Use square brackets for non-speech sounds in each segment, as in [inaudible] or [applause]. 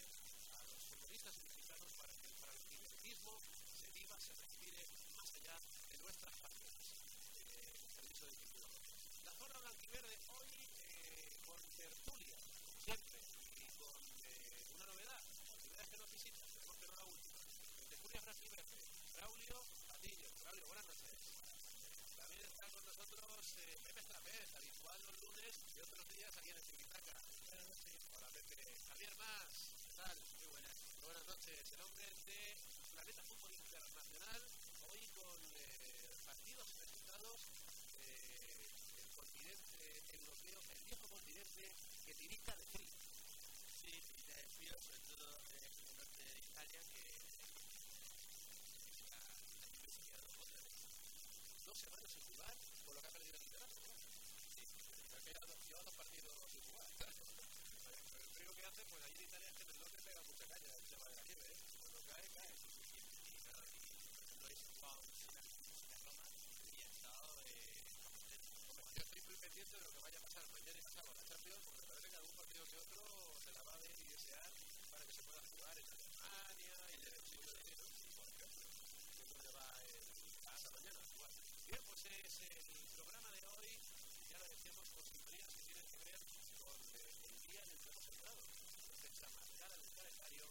cercanas a los futbolistas mexicanos, para que el cibertismo se viva, se respire más allá de nuestras fronteras. Eh, permiso de título. La zona blanquiverde hoy eh, con tertulia, siempre, y con eh, una novedad, la vez que nos visita, esperemos que no la última. En tertulia blanquiverde, Braulio Patillo. Braulio, buenas noches. También está con nosotros eh, Pepe Estrapés, habitual los lunes y otros días aquí en el noches. Hola Pepe. Javier Más, ¿qué tal? Muy buenas. Buenas noches. El hombre de Planeta Fútbol Internacional, hoy con eh, partidos presentados eh, el continente europeo, el viejo continente que tirica de frío. Sí, tirica de frío, sobre todo en el norte de Italia, que la lluvia otra vez dos semanas sin jugar, por lo que ha perdido el liderazgo. Sí, ha quedado, dos partidos sin jugar. Que hace, pues ahí en Italia es que en el norte pega mucha caña el tema de la nieve, ¿eh? Cuando cae, cae. Y, nada, y se jugaba un de Roma y ha estado. Eh, como yo estoy muy pendiente de lo que vaya a pasar mañana y pasado en la Champions, porque parece que algún partido que otro se la va a ver y desear para que se pueda jugar en Alemania y en el siglo XIX, por ejemplo. Que es va el casa mañana a jugar. Bien, pues es el programa de hoy, ya lo decíamos, con sintonías que tienen que ver con eh, el día en el calendario,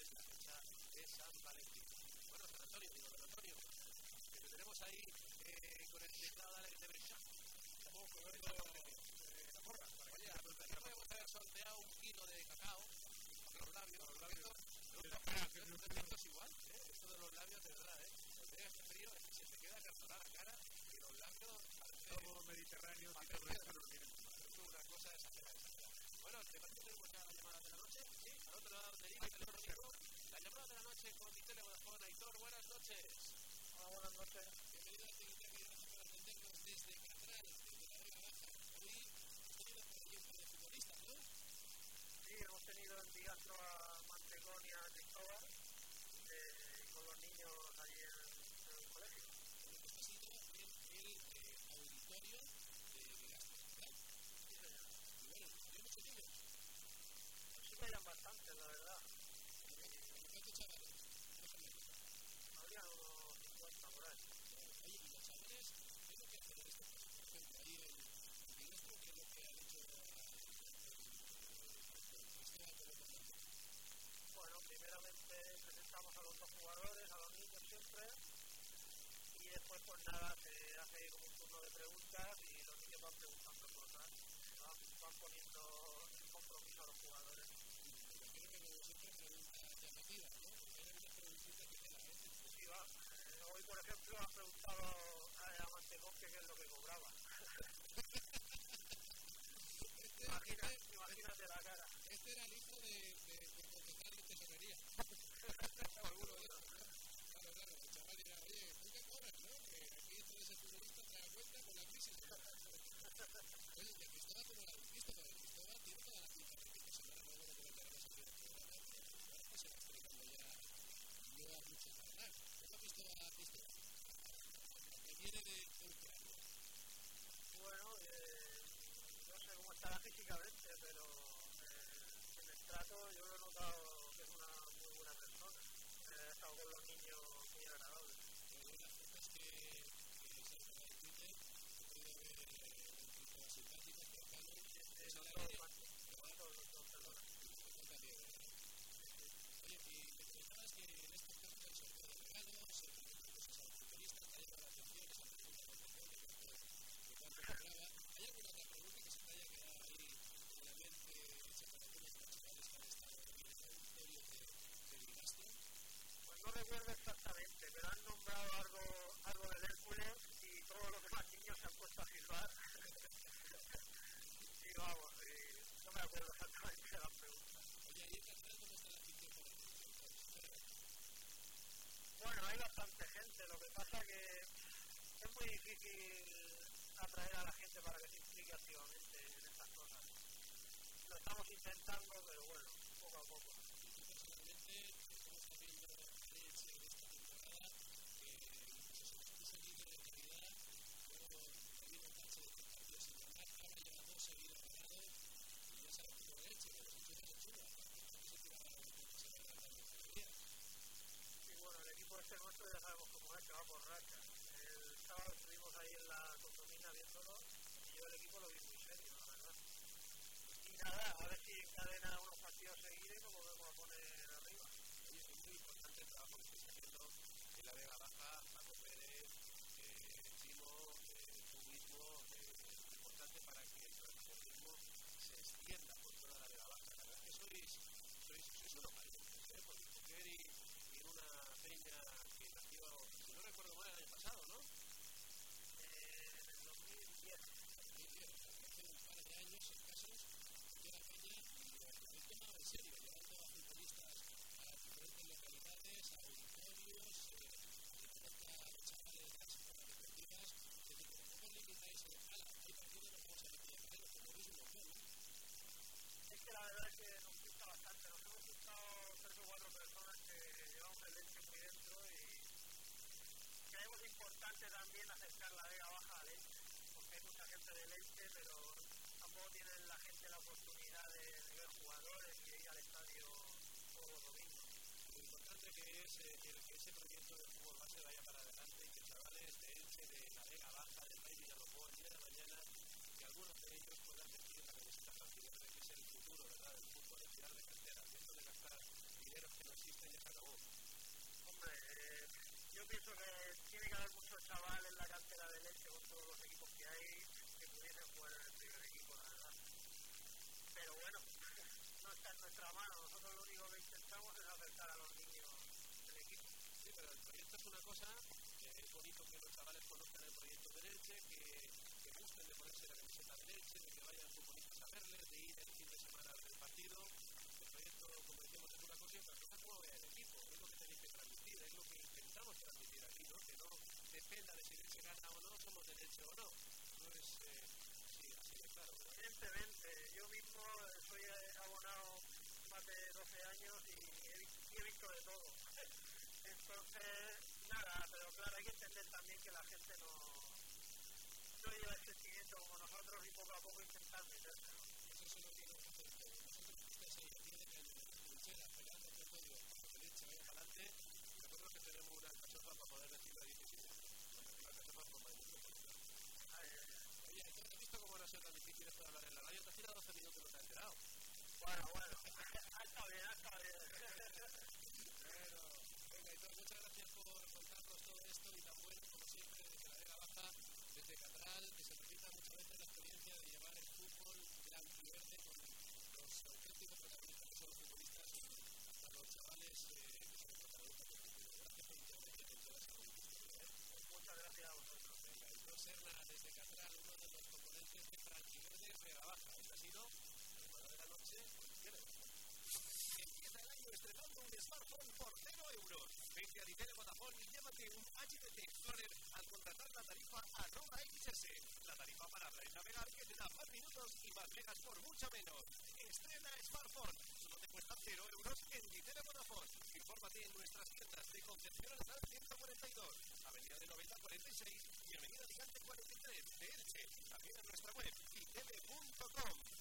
es la fecha de San Valentín. Bueno, San Antonio, digo, Don Antonio, que te tenemos ahí eh, con el teclado de de Brechán. Estamos jugando eh, la porra. Para Oye, podemos haber sorteado un kilo de cacao, los labios, los labios. Esto es igual, ¿eh? Esto de los labios, de verdad, ¿eh? Cuando llega este frío, es que se te queda cartonada la cara y los labios todo nos viene. es una cosa exagerada, exagerada. Bueno, ¿te parece que tenemos ya la llamada de la noche? Sí, al otro lado del hilo telefónico. La llamada de la noche con Vitele Vodafone. Aitor, buenas noches. Hola, buenas noches. Bienvenido a Actividad y gracias por atendernos desde Catral, desde la Vega Baja. Hoy hemos tenido por par de futbolistas, ¿no? Sí, hemos tenido en Bigastro a Mantecón y a Cristóbal eh, con los niños allí en, en el colegio. Bueno, pues ha sido el, el eh, auditor usuario de gastos, ¿verdad? Sí, señor. Y bueno, ¿hay muchos niños? Pues bastantes, la verdad. Habría unos 50 por ahí. Oye, y los chavales, ¿qué es lo que hacen en este caso? Por ejemplo, ahí el Silvestre, ¿qué es lo que han hecho? Bueno, primeramente presentamos a los dos jugadores, a los niños siempre, y después pues nada, se hace como un turno de preguntas y los niños van preguntando cosas, van, van poniendo en compromiso a los jugadores. Hoy, por ejemplo, han preguntado a, qué es lo que cobraba. Imagínate la cara. este era el de, de, de tesorería. Cristóbal, como la porque Cristóbal tiene toda la pinta de que esta semana luego lo comentaremos aquí en el programa, que ahora que se va explicando ya no da mucho para hablar. ¿Cómo has visto a Cristóbal? Bueno, eh, no sé cómo estará físicamente, pero eh, en el trato yo lo he notado que es una muy buena persona. Eh, he estado con los niños muy agradable. Pero las fotos que, que se han sacado en Twitter, he podido ver eh, un tipo simpático, cercano, Eh, es los la dos, línea, los dos, los dos, perdona. también, ¿verdad? Oye, y me comentabas que en estos casos del sorteo de regalos, se preguntan cosas a los futbolistas, te ha llamado la atención esa pregunta contestó de cuánto, de cuánto cobraba. ¿Hay alguna otra pregunta que se te haya quedado ahí en la mente hecha por algunos de los chavales que han estado en el auditorio de, del Ligastro? Pues no recuerdo exactamente, pero han nombrado algo, algo del Hércules y todos los demás niños se han puesto a silbar. y vamos, y no me acuerdo exactamente de las preguntas. Oye, ahí en Qatar, ¿cómo está la afición por el fútbol? Bueno, hay bastante gente, lo que pasa que es muy difícil atraer a la gente para que se implique activamente en estas cosas. Lo estamos intentando, pero bueno, poco a poco. Y tú personalmente, ¿cómo estás viendo el Elche en esta temporada? Que incluso se nos puso líder en calidad, luego termina un tache de tres partidos sin ganar, ahora lleva dos seguidos ganados y ya sabes cómo el Elche, que los enchufes se chulan, tampoco se tira a la se va a ganar las alegrías. Y bueno, el equipo este nuestro ya sabemos cómo es, que va por rachas. El sábado estuvimos ahí en la condomina viéndolo y yo el equipo lo vi muy serio, la verdad. Y nada, a ver si encadena unos partidos seguidos y nos volvemos a poner arriba. Oye, es muy importante el trabajo que estáis haciendo en la Vega Baja, Paco Pérez, eh, Chimo, eh, tú mismo, eh, es importante para que el deportismo se extienda por toda la Vega Baja. La verdad es que sois, sois, sois unos valientes, ¿eh? porque coger y, y en una peña que nació, si no recuerdo mal, el año pasado, ¿no? Eh, en el 2010, Muy bien, o sea, que hace un par de años escasos llega Peña y lo habéis tomado en serio, llevando a futbolistas a diferentes localidades, a auditorios, eh, a que conozca a los chavales de las escuelas deportivas, es decir, que tampoco os limitáis en ala, hay partidos nos vamos a meter en enero, como veis un montón, ¿no? es que la verdad es que nos gusta bastante. Nos hemos juntado tres o cuatro personas que llevamos el leche muy dentro y creemos también acercar la Vega Baja a Leche, porque hay mucha gente de Leche, pero tampoco tienen la gente la oportunidad de, de ver jugadores y ir al estadio todos los domingos. Lo importante que es eh, que, ese proyecto de fútbol base vaya para adelante y que chavales de Elche, de la Vega Baja, del Rey Villalobó, el día de mañana, que algunos de ellos puedan vestir la camiseta partidista, que es el futuro, ¿verdad?, del fútbol, el tirar de cartera, esto de gastar dineros que no existen ya se acabó. Hombre, eh, yo pienso que tiene que haber chavales en la cantera de Leche con todos los equipos que hay que pudiesen jugar en el primer equipo, la verdad. Pero bueno, no está en nuestra mano. Nosotros lo único que intentamos es acercar a los niños del equipo. Sí, pero el proyecto es una cosa, eh, es bonito que los chavales conozcan el proyecto de Elche, que, que gusten de ponerse la camiseta de Elche, de que vayan futbolistas a verles, de ir el fin de semana a ver el partido. El proyecto, como decíamos, es una cosa cosa es el equipo, es lo que tenéis que transmitir, es lo que intentamos transmitir dependa de si Leche gana o no, somos de Leche o no. No es eh, así de claro. ¿verdad? Evidentemente, yo mismo soy eh, abonado más de 12 años y he, y he visto de todo. [laughs] Entonces, nada, pero claro, hay que entender también que la gente no, no lleva el sentimiento como nosotros y poco a poco intentar meterse. Eso sí lo este tiene que hacer. Nosotros ustedes ahí a 10 de cañón en la trinchera, peleando el podio, que Leche ¿eh? vaya adelante, nosotros que tenemos una cachofa para poder decirlo a 17 sido tan difícil de hablar en la radio. Te has tirado 12 minutos y no te has enterado. Bueno, bueno. [laughs] Ah, ha estado bien, ah, ha estado bien. bueno, venga, Hitor, muchas gracias por contarnos todo esto y tan bueno, como siempre, desde la Vega Baja, desde Catral, que se repita muchas veces la experiencia de llevar el fútbol gran verde con los auténticos protagonistas que son los futbolistas a los chavales eh, que son los protagonistas del futuro. Este gracias por intervenir con toda esa ¿eh? pues Muchas gracias a vosotros. Venga, Hitor Serna, desde Catral, uno de los componentes desde el año estrenando un smartphone por 0 euros. A y llévate un Explorer al contratar la tarifa XS. La tarifa para que te da más minutos y más por mucho menos. Estrena smartphone cuesta 0 euros en Dinero Vodafone. Infórmate en nuestras tiendas de Concepción Arenal 142, Avenida de 90 46 y Avenida Gigante 43 de Elche. También en nuestra web itv.com.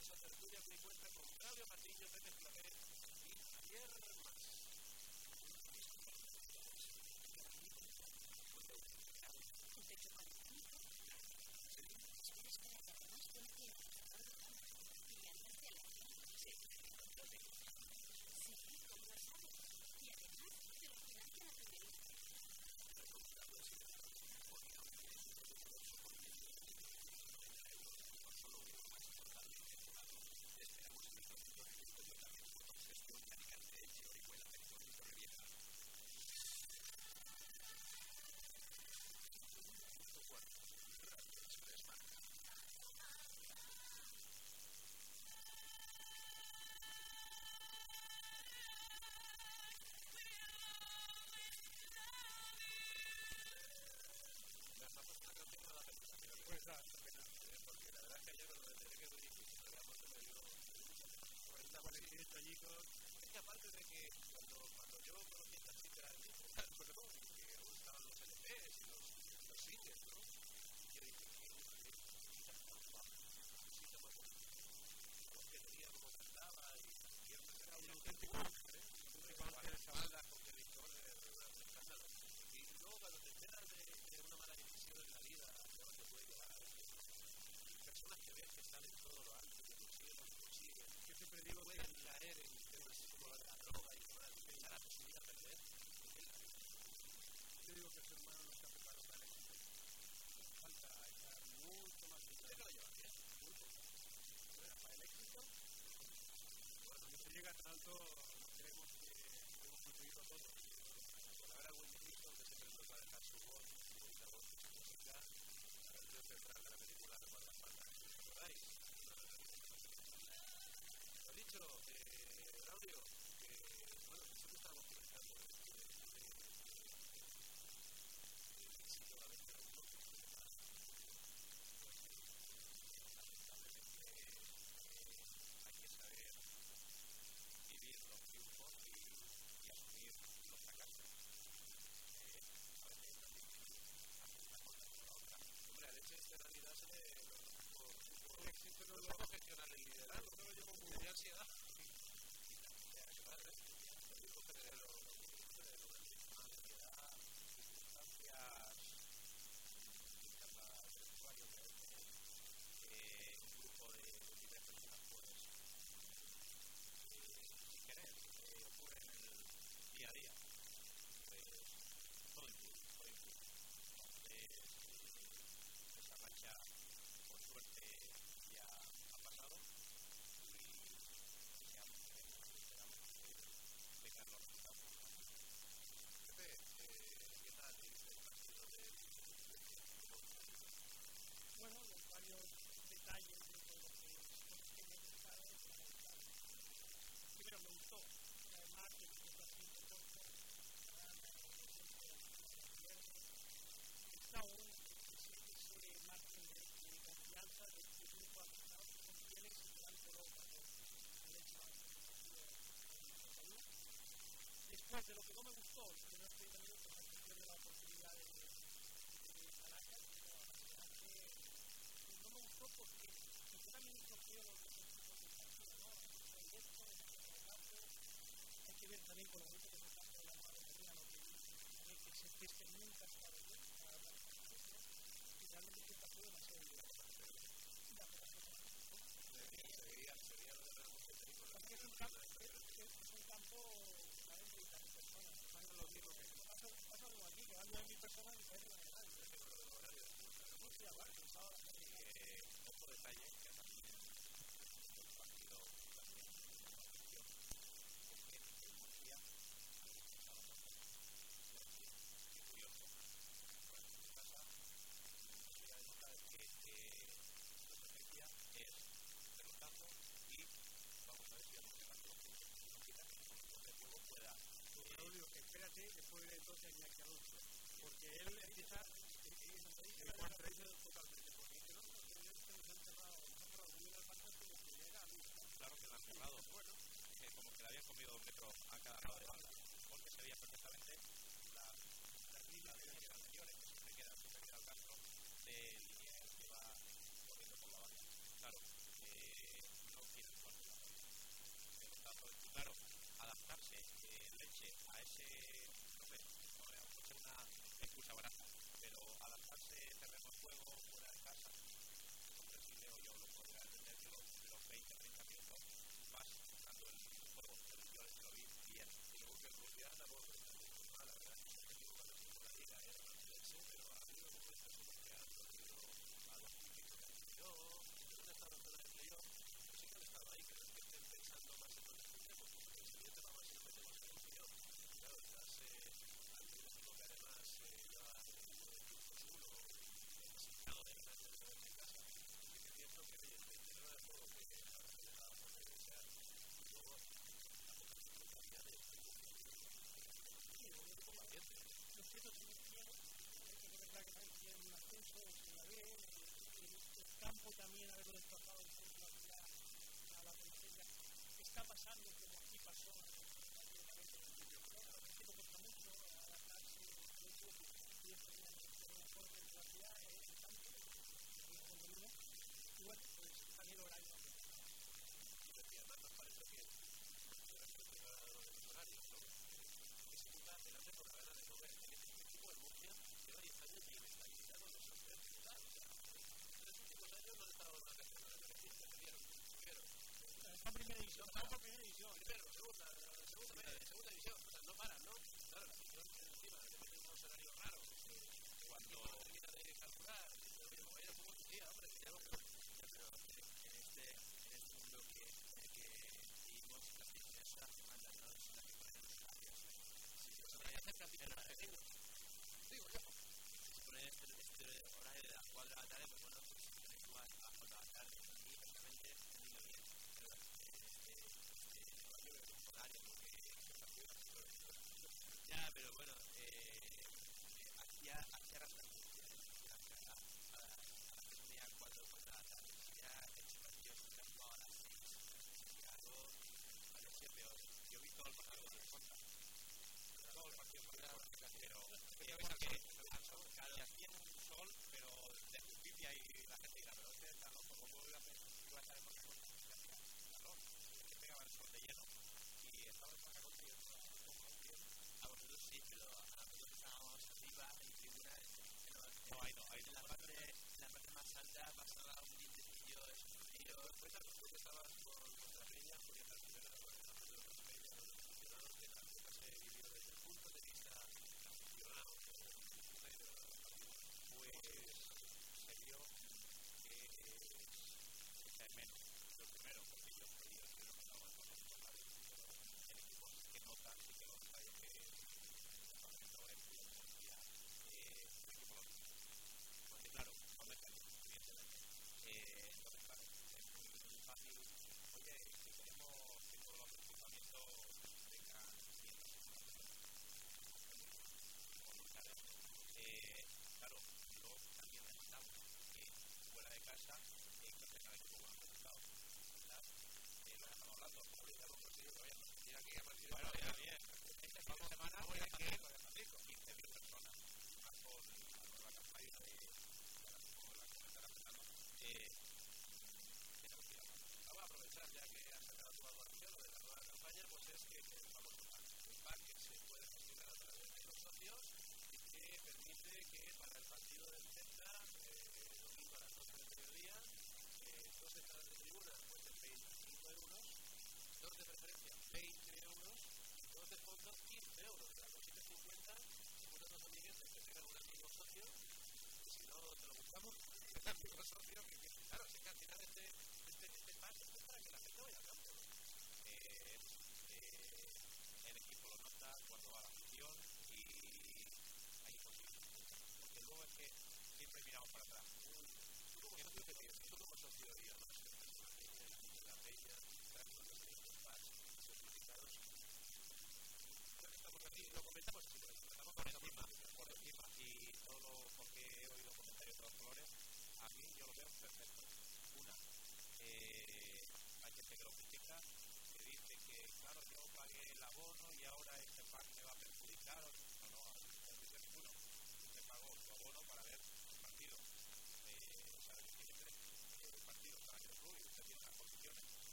esa tertulia se encuentra con Claudio Martínez Pérez Claver y Javier Moses de eh, que va corriendo por la banda. Claro, eh, no quieren claro, adaptarse eh, leche a ese, no sé, no es una excusa barata, pero adaptarse terreno juego fuera de casa, si leo yo lo podría entender que los, los 20, 30 minutos vas buscando el juego, pero yo lo vi bien, y luego que el velocidad tampoco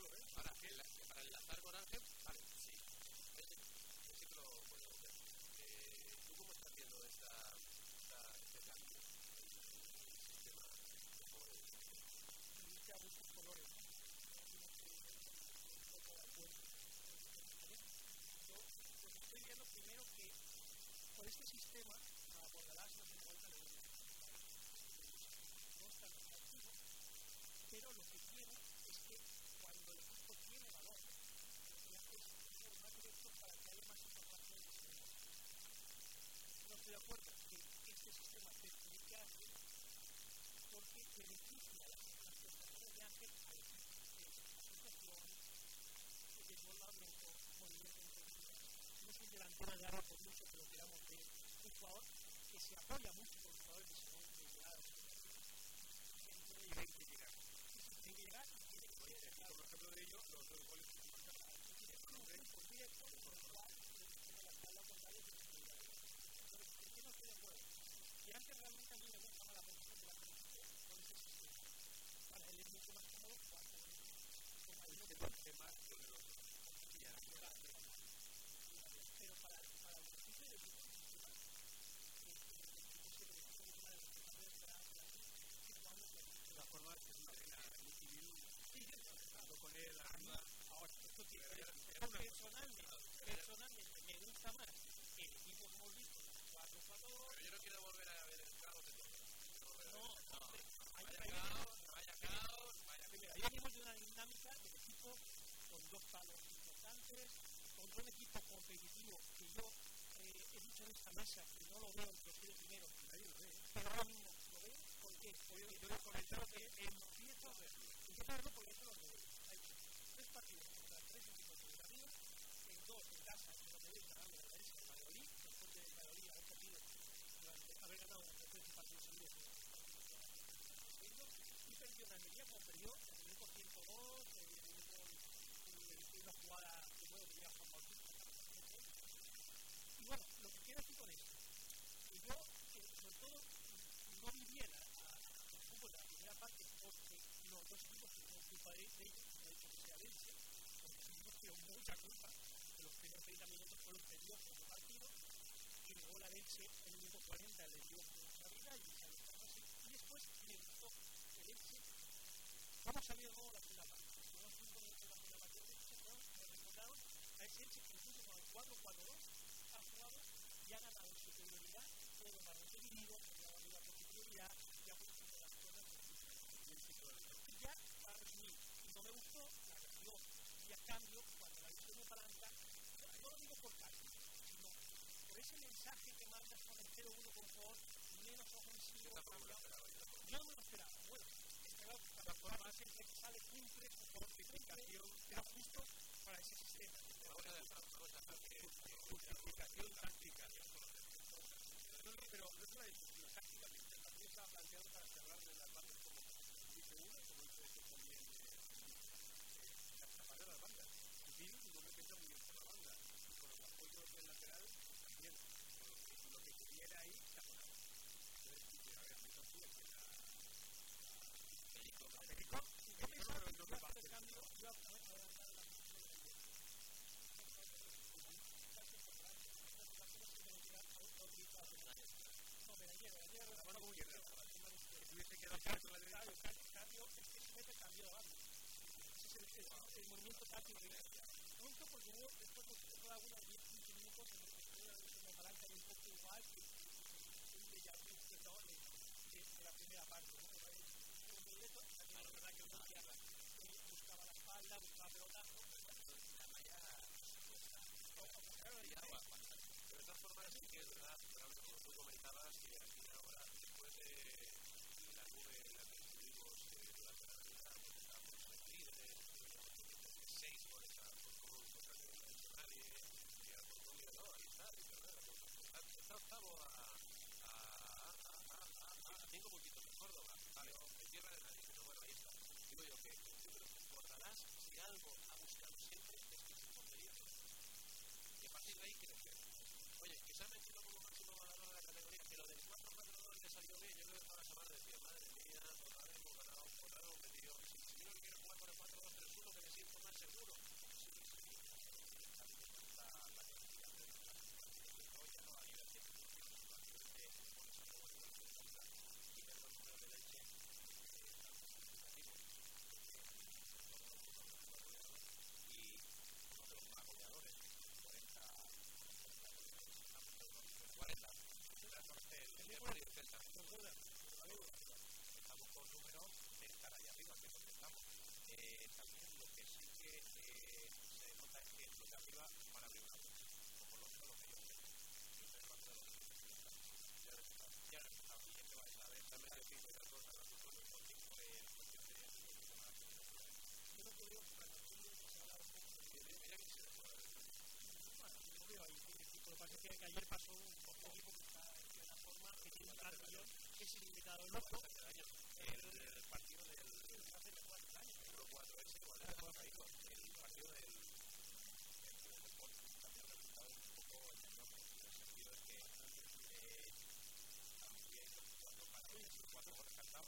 no, que para enlazar con Ángel, vale, sí. Ese, ese que lo puedo ver. Eh, ¿Tú cómo estás viendo esta, esta, este cambio el de yo estoy primero que con este sistema a Bordalás no pero lo que quiero es que cuando el equipo tiene valor lo que hace es ser más directo para que haya más información de su no estoy de acuerdo que este sistema a alguien porque beneficia las prestaciones de Ángel al equipo de asociación, de desbordamiento, movimiento entre líneas. No de por mucho que lo queramos ver, un jugador que se apoya mucho con los jugadores de segundo que llegar. Tiene que llegar tiene que como ejemplo de ello, los dos goles que se marcan tiene directo, con lo cual tiene la espalda contraria de Entonces, ¿por qué no estoy de acuerdo? Y antes realmente a mí la posición de la. Para es más el es más pero para, para el el que que formas, es personalmente, me gusta más el equipo que hemos visto, los 4 4 Pero yo no quiero volver a ver el caos de todo. Quiero volver a ver No, no, Vaya caos, vaya caos, vaya Mira, ahí venimos de una dinámica del equipo con dos palos importantes, contra un equipo competitivo que yo eh, he dicho en esta mesa que no lo veo en los que nadie lo ve, pero ahora mismo lo veo porque porque yo he comentado que empiezo a verlo. Empiezo a verlo porque eso lo veo. Hay tres partidos contra tres equipos de en dos en casa, en donde veis ganando la derecha de Valladolid, después de Valladolid haber perdido durante, haber ganado durante tres partidos seguidos y perdió en Almería como perdió en el minuto 102, en el minuto en una jugada que. Y bueno, lo que quiero decir con esto, que yo, eh, sobre todo, no viviera el fútbol de la primera parte porque los dos equipos culpa de, de ellos, no he dicho que porque los equipos mucha culpa de los primeros 30 minutos fueron perdidos por el y luego la Elche en el minuto 40 le dio y después me gustó cómo salió luego la segunda parte. Fueron 5 minutos de la segunda parte Elche, fueron los resultados a ese Elche que incluso con el 4-4-2 ha jugado y ha ganado en superioridad todo más dividido, ha dado la superioridad y ha puesto las cosas y ya para resumir, no me gustó la reacción y a cambio cuando la visión de palanca, no lo digo por cálculo, sino por ese mensaje que mandas con el 0-1 con jugador menos ofensivo. Me. Yo no me lo esperaba. Bueno, es que sagrado que cada programa siempre que sale cumple su justificación que ha justo para ese sistema. Vamos a dejar, a dejar que Justificación táctica. No, no, pero no es una discusión tácticamente. El partido estaba planteado para cerrarle las bandas como dice uno, como dice esto también las tapas de las bandas. Y Bill no me piensa muy bien por la banda. Y con los apoyos del lateral, también. Lo que quería ahí, taponado. Entonces, dice, a ver, me confío que la. La Perico. Yo pensaba que no me va a hacer cambio. Yo a adelantar la de el, el, el movimiento táctico de Iglesia. Nunca porque yo después de que juega unos 10, 15 minutos en el que de todas formas, que verdad, tú comentabas, que aquí ahora, después de la nube en la que estuvimos durante la Navidad, pues estábamos líderes, seis goles a Porcón, cosa que no ha hecho nadie, y a no, ahí está, es verdad, está octavo a, a, a, a, cinco puntitos de Córdoba, vale, en tierra de nadie, pero bueno, ahí está. Digo yo que yo creo que Bordalás, si algo ha buscado siempre, es que se portería y a partir de ahí crecer. Oye, que se ha metido como máximo goleador de la categoría, que lo del 4-4-2 le salió bien. Yo que toda la semana decía, madre mía, por ahora hemos ganado, por ahora hemos metido. Yo no quiero jugar con el 4-2-3-1, que me siento más seguro. Sí, sí, sí. La, la clasificación de la clasificación ya no a nivel técnico, sino a nivel de con esa nueva nivel de calidad y de los números de leche y uno de los más goleadores, 40 40. El Mario Celta. Estamos con números de estar ahí arriba, que es donde estamos. Eh, también lo que sí que eh, se nota es que los de arriba van a abrir una puerta, o por lo menos lo que yo creo. Yo creo que lo que ya he empezado. Ya he empezado. Y es que vais a ver, también hay que otra cosa, nosotros no hemos tiempo de cuestión de Yo no creo que para nosotros se habla un poco de Mira que se bueno, yo veo ahí un equipo. Lo que pasa es que ayer pasó un equipo que está en una forma que tiene un plantillón que es ilimitado loco. el partido del hace cuatro años. 1-4 ese, igual era Jacob, el partido del del deporte también ha resultado un poco engañoso, en el sentido de que eh, aunque hay cuatro partidos, cuatro goles cantados,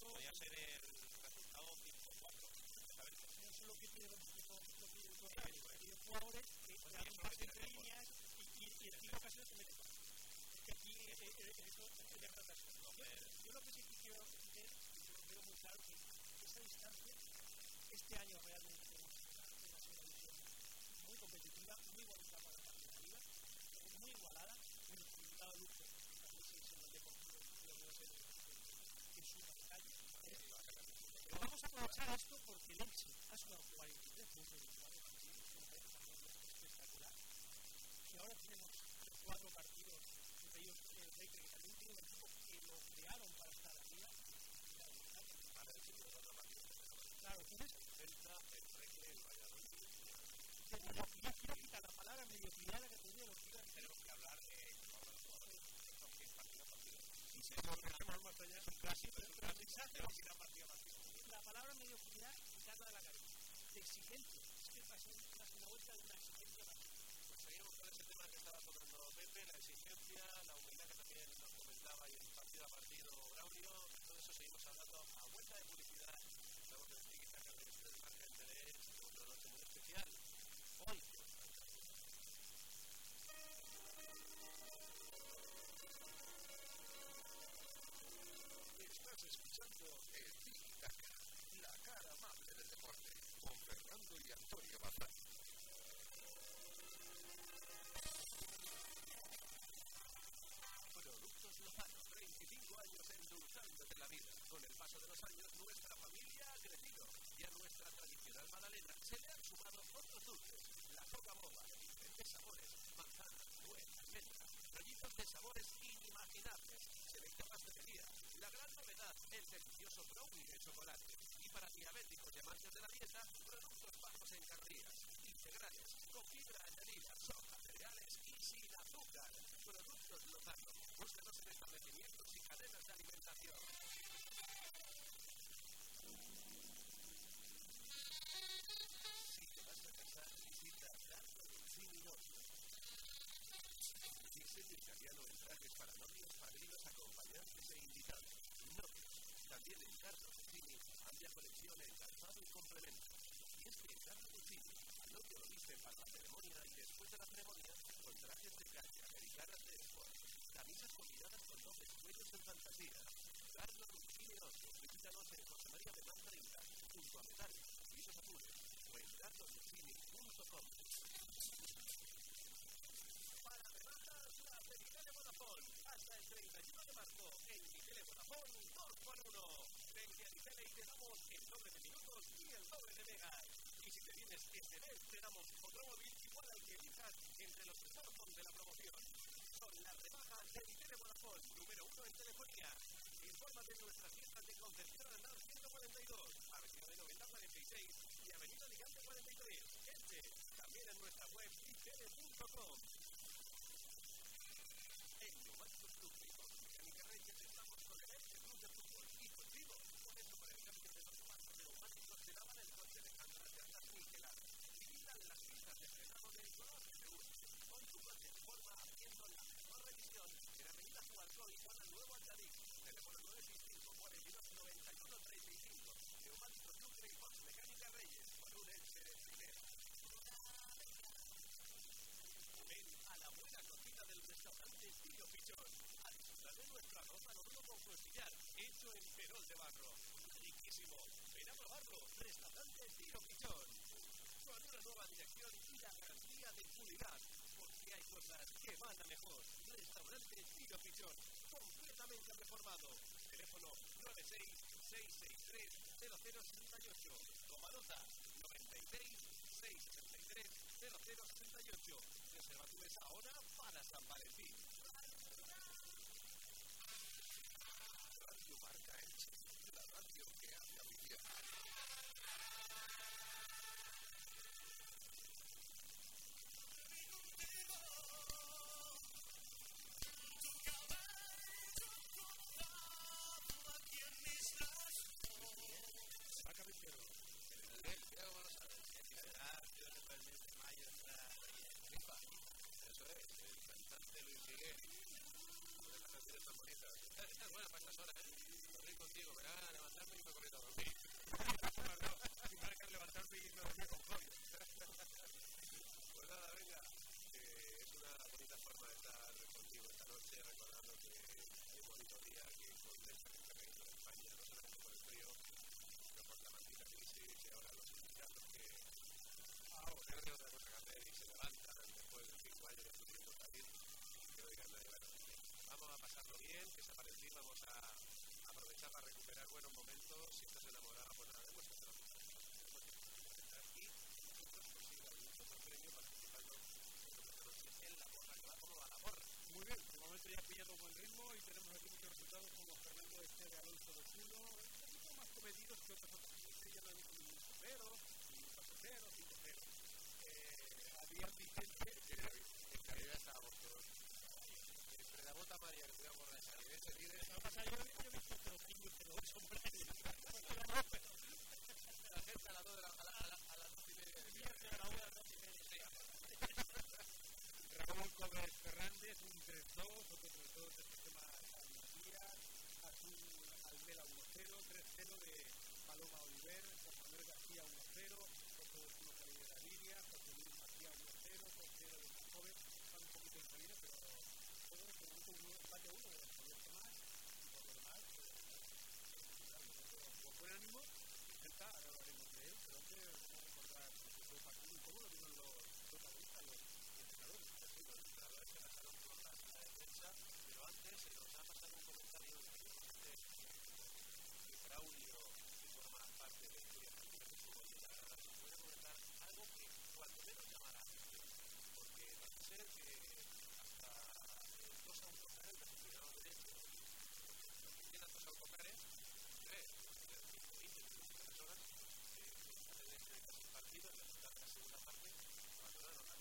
podía ser el resultado 5-4. ¿sabes? Eso es lo que tiene los equipos, lo que tiene los Hay jugadores que dan un pase entre líneas y, y, y en cinco ocasiones se meten gol. Es que aquí eh, eh, eso es de verdad. Yo lo que sí quiero decir, yo veo muy claro que esa distancia, este año realmente tenemos una, división muy competitiva, muy bonita para la de arriba, muy igualada, muy limitado lujo, también si es en el deportivo, yo creo que en su calle. Pero vamos a aprovechar esto porque el Elche ha sumado 43 puntos de cuatro partidos, espectacular. Y ahora tenemos cuatro partidos, entre ellos el Rey, que también tiene un equipo que lo crearon para estar arriba. Tenemos que hablar de. La palabra mediocridad, de la cabeza. Exigencia. Es vuelta de una exigencia. Pues seguimos con ese tema que estaba tocando Pepe, la exigencia, la humildad que también nos y el partido a partido Braulio. Todo eso seguimos hablando a vuelta de publicidad. Redondo y Antonio Batán. Productos Lozano, 25 años endulzándote la vida. Con el paso de los años, nuestra familia ha crecido y a nuestra tradicional magdalena se le han sumado otros dulces, la coca boba, diferentes sabores, manzana, nuez, almendra, rollitos de sabores inimaginables, selecta pastelería, la gran novedad, el delicioso brownie de chocolate para diabéticos y amantes de la dieta, productos bajos en calorías, integrales, con fibra añadida, soja, cereales y sin azúcar. Productos Lozano. Búsquenos en establecimientos y cadenas de alimentación. Si te vas a casar, visita Dardo Dolcini Novio. Diseño italiano en trajes para novios, padrinos, acompañantes e invitados. También en Carlos Dolcini, amplia colección en calzado y complementos. Y es que en Carlos Dolcini, al novio lo visten para la ceremonia y después de la ceremonia, con trajes de calle, americanas de sport, camisas combinadas con dobles cuellos en fantasía. Carlos Dolcini Ocio, visítanos en José María de Mar 30, junto a Metal, Pisos Azules, o en carlosdolcini.com. en Vitele Vodafone, 2x1. Vente a Vitele y te damos el doble de minutos y el doble de megas. Y si te vienes este mes, te damos otro móvil igual al que elijas entre los smartphones de la promoción. Son las rebajas de Vitele Vodafone, número uno en telefonía. Infórmate en nuestras fiestas de Concepción Arenal 142, Avenida de 90 46 y Avenida Ligante 43, Elche. También en nuestra web vitele.com. En Neumáticos Club y con Mecánica Reyes estamos con el Elche Club de Fútbol y contigo. Por eso para el cambio de los pasos de neumáticos te daban el coche de Cantas de Altas Michelada. Visitan las pistas de frenado del color que te guste. Con tu coche en forma haciendo la mejor revisión en Avenida El nuevo. Teléfono 965 42 91 35. Neumáticos Club de Fox Mecánica Reyes. A la buena cocina del restaurante Tío Pichón. A disfrutar de nuestro arroz al horno con costillar, hecho en perol de barro. Riquísimo. Ven a probarlo. Restaurante Tío Pichón. Con una nueva dirección y la garantía de impunidad. Porque hay cosas que van a mejor. Restaurante Tío Pichón. Completamente reformado. Teléfono 96-663-0068. Toma nota. 96-633-0068. Reserva tu mesa ahora para San Valentín. La bota María, que estoy borracha, y ese líder, lo que pasa yo, yo he visto que los niños que los hombres la gente a las dos de la, a la, a la, las dos y media se grabó a las dos y media. Ramón Cobres Fernández, un 3-2, otro 3-2 del sistema Matías, Azul Almela 1-0, 3-0 de Paloma Oliver, José Manuel García 1-0, parte uno, parte uno de proyecto más, y por lo demás, con buen ánimo, intenta, ahora lo haremos de él, pero antes vamos a recordar que fue partido y cómo lo vieron los protagonistas, los espectadores, los espectadores que pasaron por la sala de prensa, pero antes se nos ha pasado un comentario de Braulio, que forma parte de la historia de la futbolista, se puede comentar algo que cuando menos llamará la atención, porque parece ser que a utilizar el legislado derecho. Los sindicatos autocares, tres, la segunda parte, abandonaron la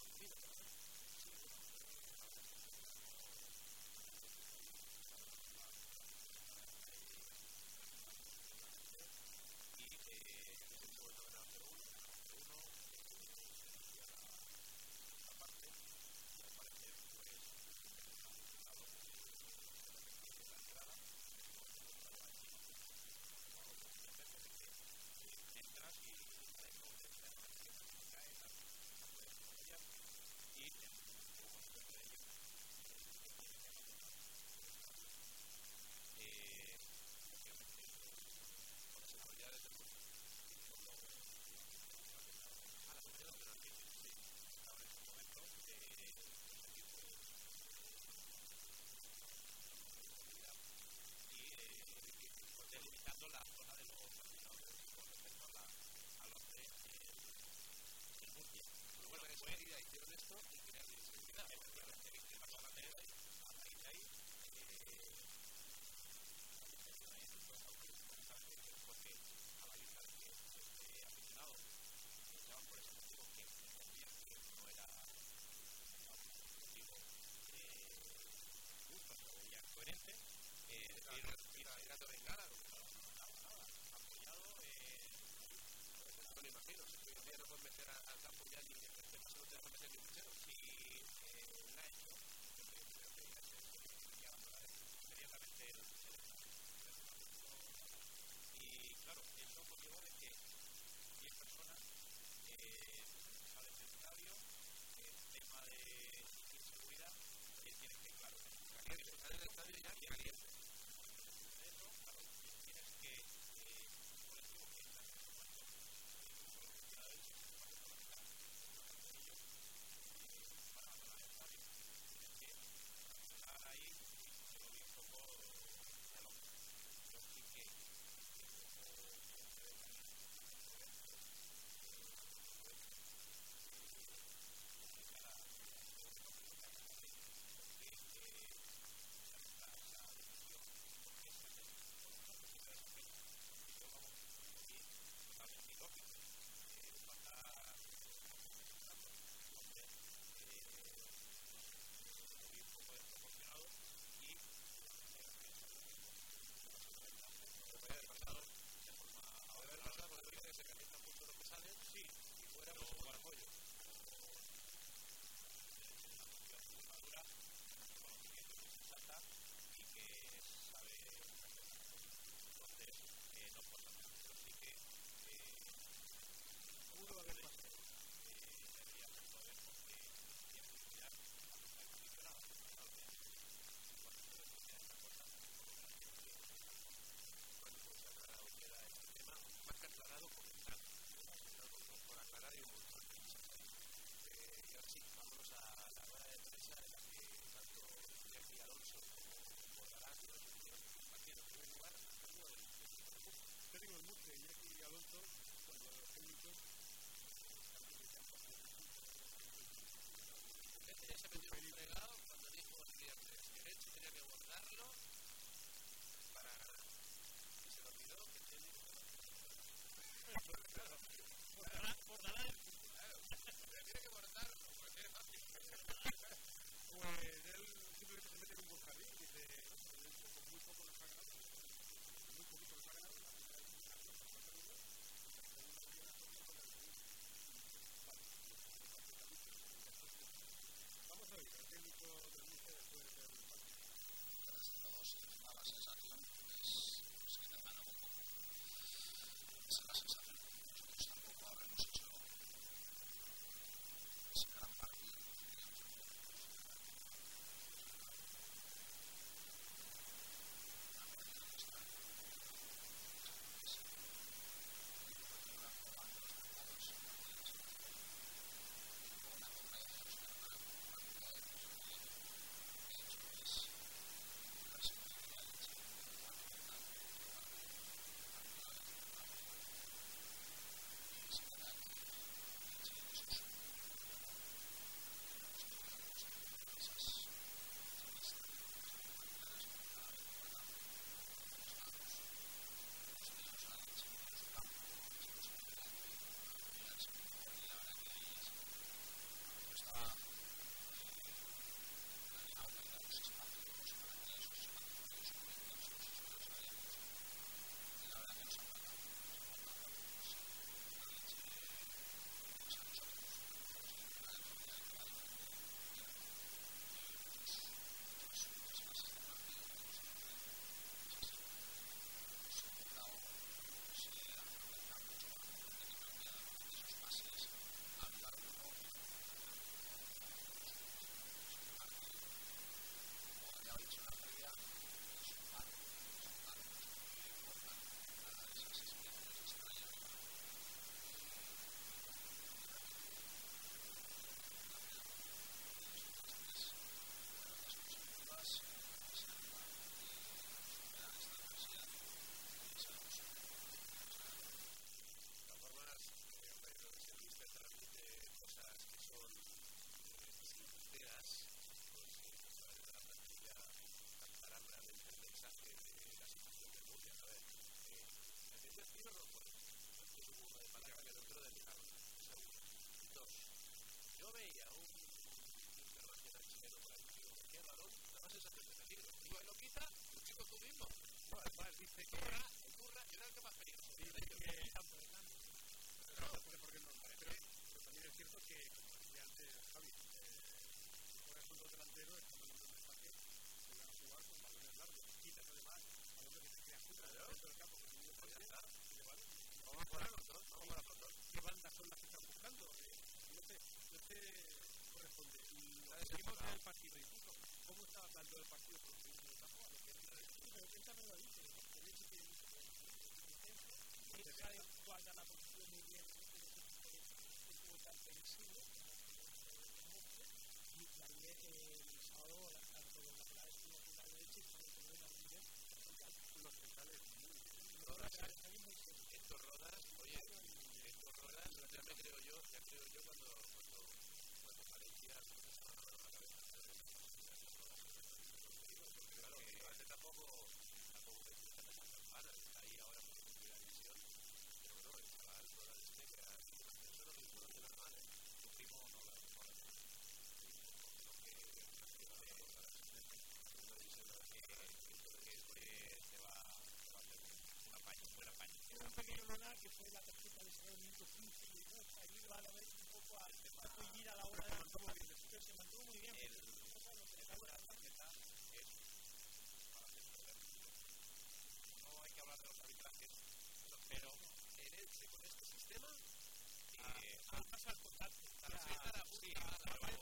al para para bala,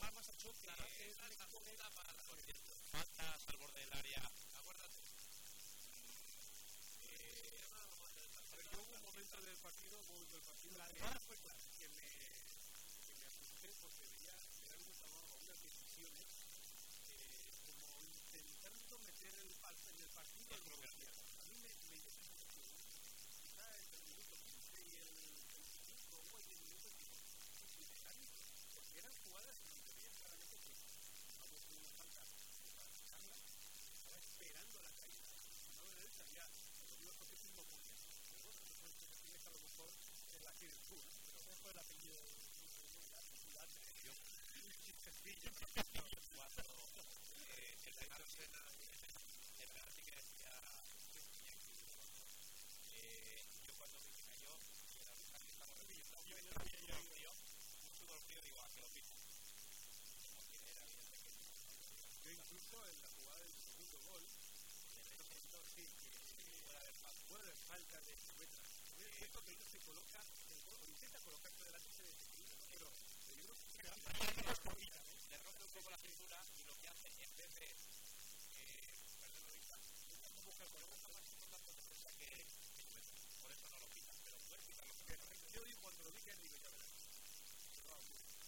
Más más al choque. eh, es la segunda bala, por cierto. faltas al borde del área. Acuérdate. Pero yo hubo un momento del partido, un del partido, la entrada fue clara, que me, que me asusté porque veía que eran unas decisiones eh, como intentando meter el, en el partido el A mí me, me dio esa sensación. Quizá entre el minuto 15 y el 25 hubo 10 minutos que es innecesario, porque eran jugadas en donde veías claramente que vamos con una falta para sacarla, estaba esperando la caída. No de derecha ya, lo digo porque tú no podías. Pero bueno, eso son que mejor es la que mejor el apellido de la de. Sencillo, [laughs] cuando eh, que decía eh, yo cuando que cayó repitiendo yo un sudor frío un sudor frío digo a que lo era que Yo incluso en la jugada del segundo gol, en el momento sí que fuera de falta. fuera de falta de Cuetra. Es cierto que él se coloca, o intenta colocarse delante y se desequilibra, ¿no? pero creo [laughs] que se da le rompe un poco la cintura y lo que hace en vez de eh, perderlo de vista busca el color está más importante en defensa que por eso no lo pita pero puede quitarlo Yo digo, cuando lo dije, digo, ya verás.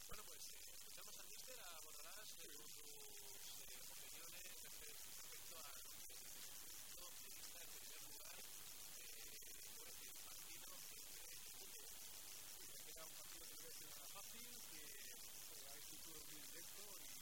Bueno, pues eh, escuchamos al mister a eh, con sus eh, opiniones respecto a sido nada fácil, que eh, hay futuro muy directo y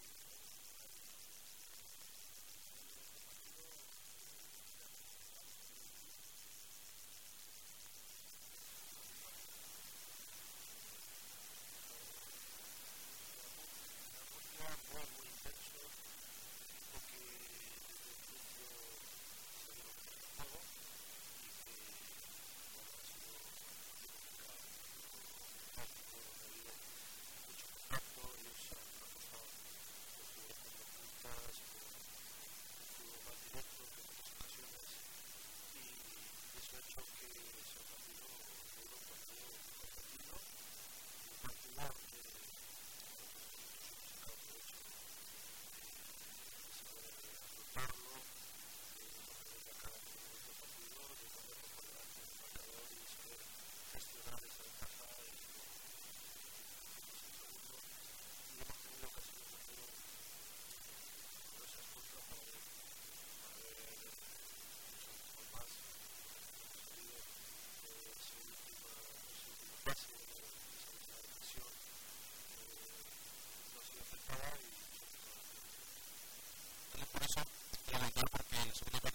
Sí, sí, porque ellos ya se quedaron partidos, por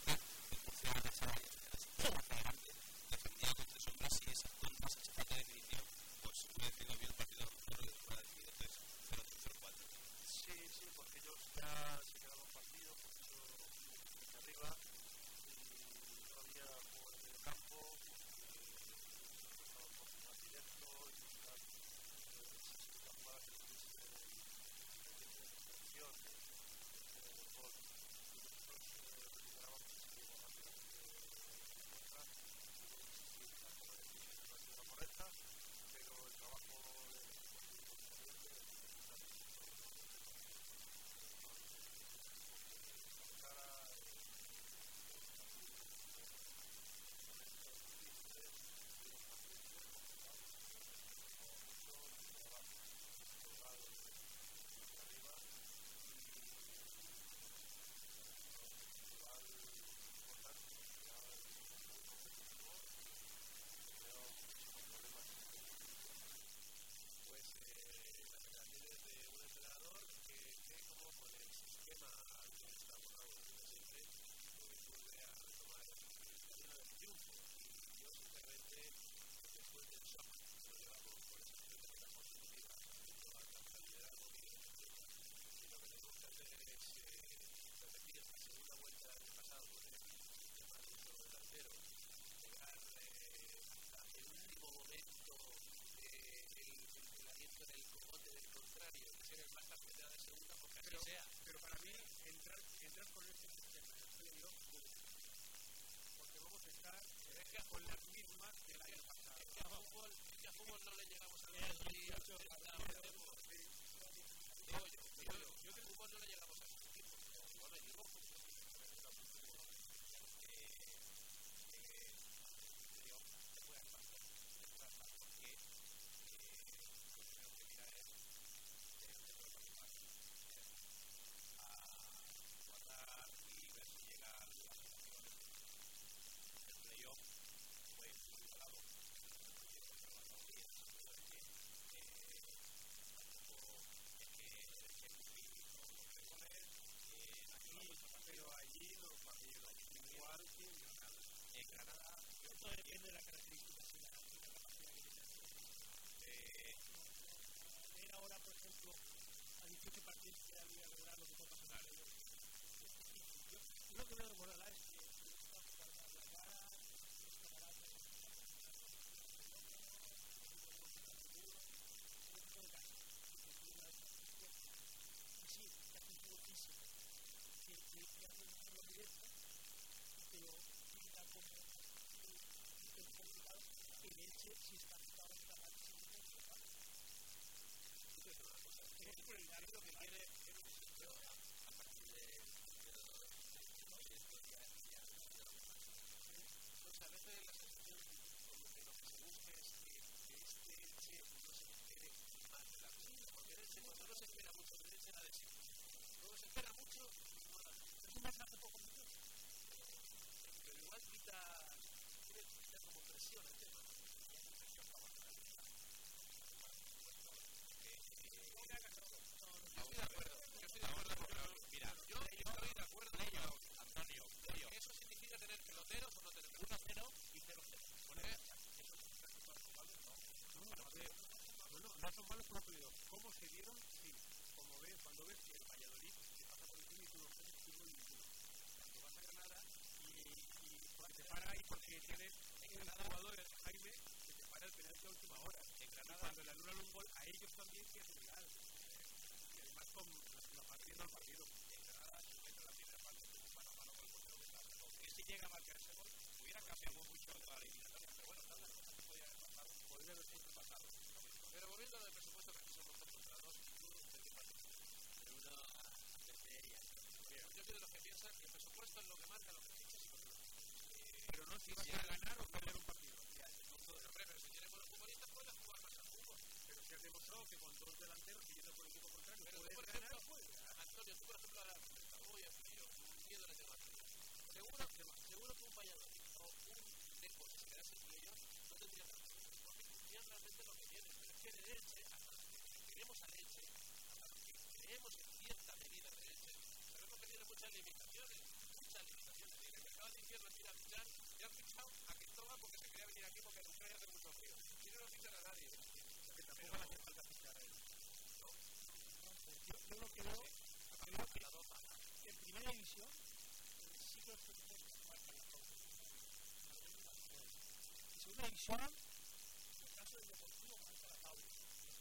división, en el caso del Deportivo Marca la Paula,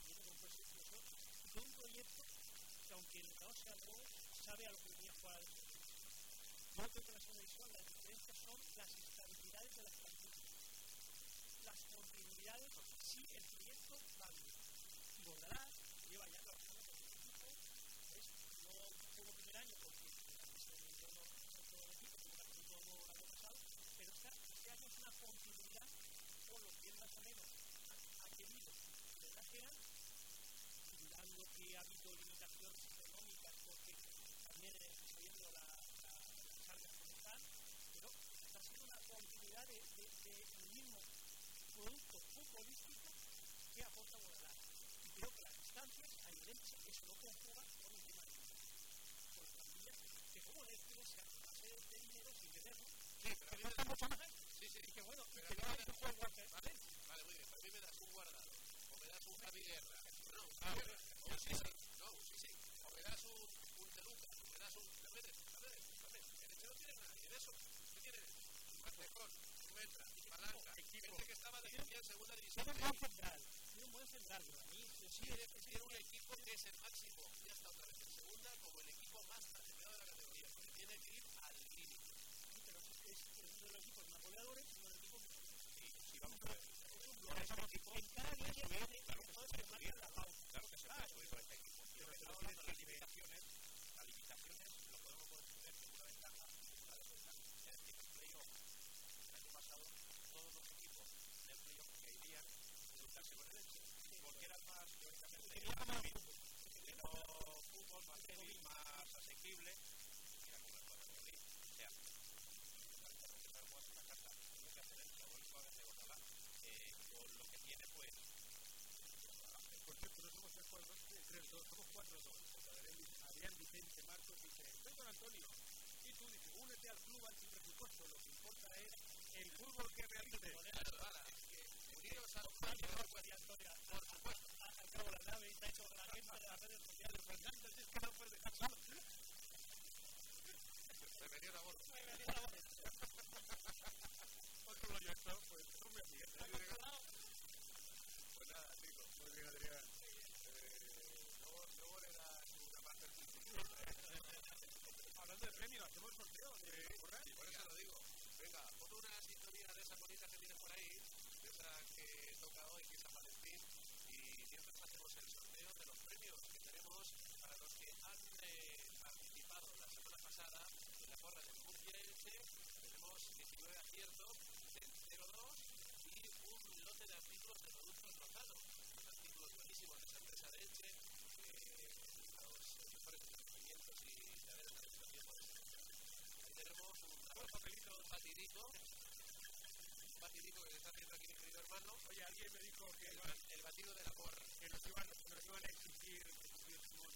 que con con un proyecto que aunque el entrenador sea nuevo, sabe a lo que venía a jugar al Yo creo que la segunda las diferencias son las estabilidades de las plantillas, las continuidades, si el proyecto va bien. Y Bordalás lleva ya trabajando con el equipo, es no como primer año porque se yo no soy todo el equipo, como la todo el año pasado, pero esta, este año es una continuidad con lo que él más o menos ha, ha querido que le trajeran, dando que ha habido limitaciones económicas porque también está viendo la, la, las arcas como están, pero está siendo una continuidad del de, de, de mismo futbolístico que aporta Guadalajara. Y creo que las distancias a Elche eso no conjuga con el tema de con las plantillas que como el Hércules se hace base de dinero sin quererlo, Sí, a que da- mucho más. Sí, sí. Y que bueno, Pero que a no hay que igual que Vale, vale, muy bien. A mí me das un guardado. O me das un Javi Guerra. No, un Javi Guerra. No, sí, sí. No, sí, sí. O me das un, un Teluca. O me das un... Dame, dame, dame. El Elche no tiene nada. ¿Y en eso? ¿Qué tiene? Mantecón, Metra, Palanca. Gente que estaba defendida en segunda división. Tiene un buen central, un buen central, sí, equipo que es el máximo, ya está otra vez en segunda, como el equipo más de la categoría, porque tiene que ir al límite. sí, pero es, es, es uno de los equipos más goleadores y uno de los equipos más Sí, vamos a ver. en cada día que viene, claro que se puede. Claro que puede este equipo. Pero las limitaciones, las limitaciones lo podemos poner como una ventaja y una desventaja. Es decir, el playoff, el año pasado, todos los equipos del playoff que irían Elche, porque eran más teóricamente menos más débil, más asequible, era eh, con lo que tiene, pues, Por somos cuadros, tres dos, somos cuatro dos. Adrián, Vicente Marcos dice, Antonio. Y tú dices, únete al club antipresupuesto, lo que importa es el fútbol que realice. Ahora, es que uniros al Antonio, por supuesto. Al cabo la nave está hecho la gente de las redes sociales, Fernández, es que no puede dejar solo. Se venía a bordo. Otro lo hecho, pues no me amigas. Pues nada, chicos. Muy bien, Adrián. Luego, le das una parte del principio. [laughs] Hablando de premios, hacemos sorteo. Y por eso lo digo. Venga, pon una sintonía de esas bonitas que tienes por ahí, de esa que toca hoy, que es San Valentín, y mientras hacemos el sorteo de los premios que tenemos para los que han eh, participado la semana pasada en la porra del Murcia Elche. Tenemos 19 aciertos del 0-2 y un lote de artículos de productos. Unos artículos buenísimos de esa empresa de Elche, eh, los mejores establecimientos y cadenas de alimentación por tenemos un papelito batidico, un batidico que está haciendo aquí mi querido hermano. Oye, alguien me dijo que, El, iba- el batido de la porra. que nos, iban, nos iban a exigir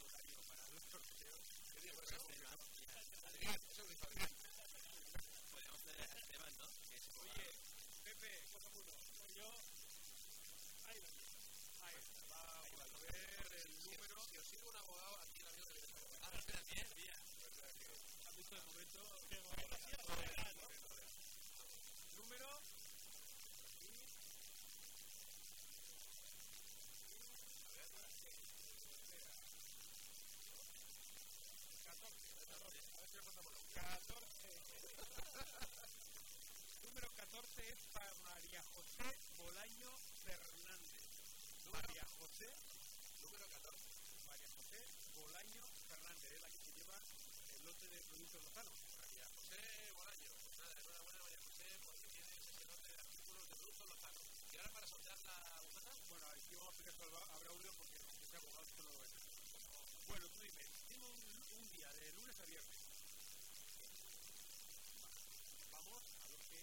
horario para los sorteos. ¿Qué dijo eso? Adrián, eso podemos tener el ¿no? Oye, Pepe, cosa uno, soy yo. Ahí. Ahí vamos a ver el número. Si os sirve un abogado, aquí el amigo Ah, espera, bien, bien. ¿Has visto de momento? Que momento ha sido novedad, ¿no? Número. Y. Número 14 es para María José Bolaño Fernández. María José, Número 14. María José Bolaño Fernández, es la que se lleva el lote de productos Lozano. María José Bolaño. Pues nada, enhorabuena María José porque tienes ese lote de artículos de productos Lozano. Y ahora para sortear la bufanda, Bueno, aquí vamos a hacer esto a Braulio porque aunque sea abogado, esto no lo ve. Bueno, tú dime, tengo un, un día de lunes a viernes. Vamos a lo que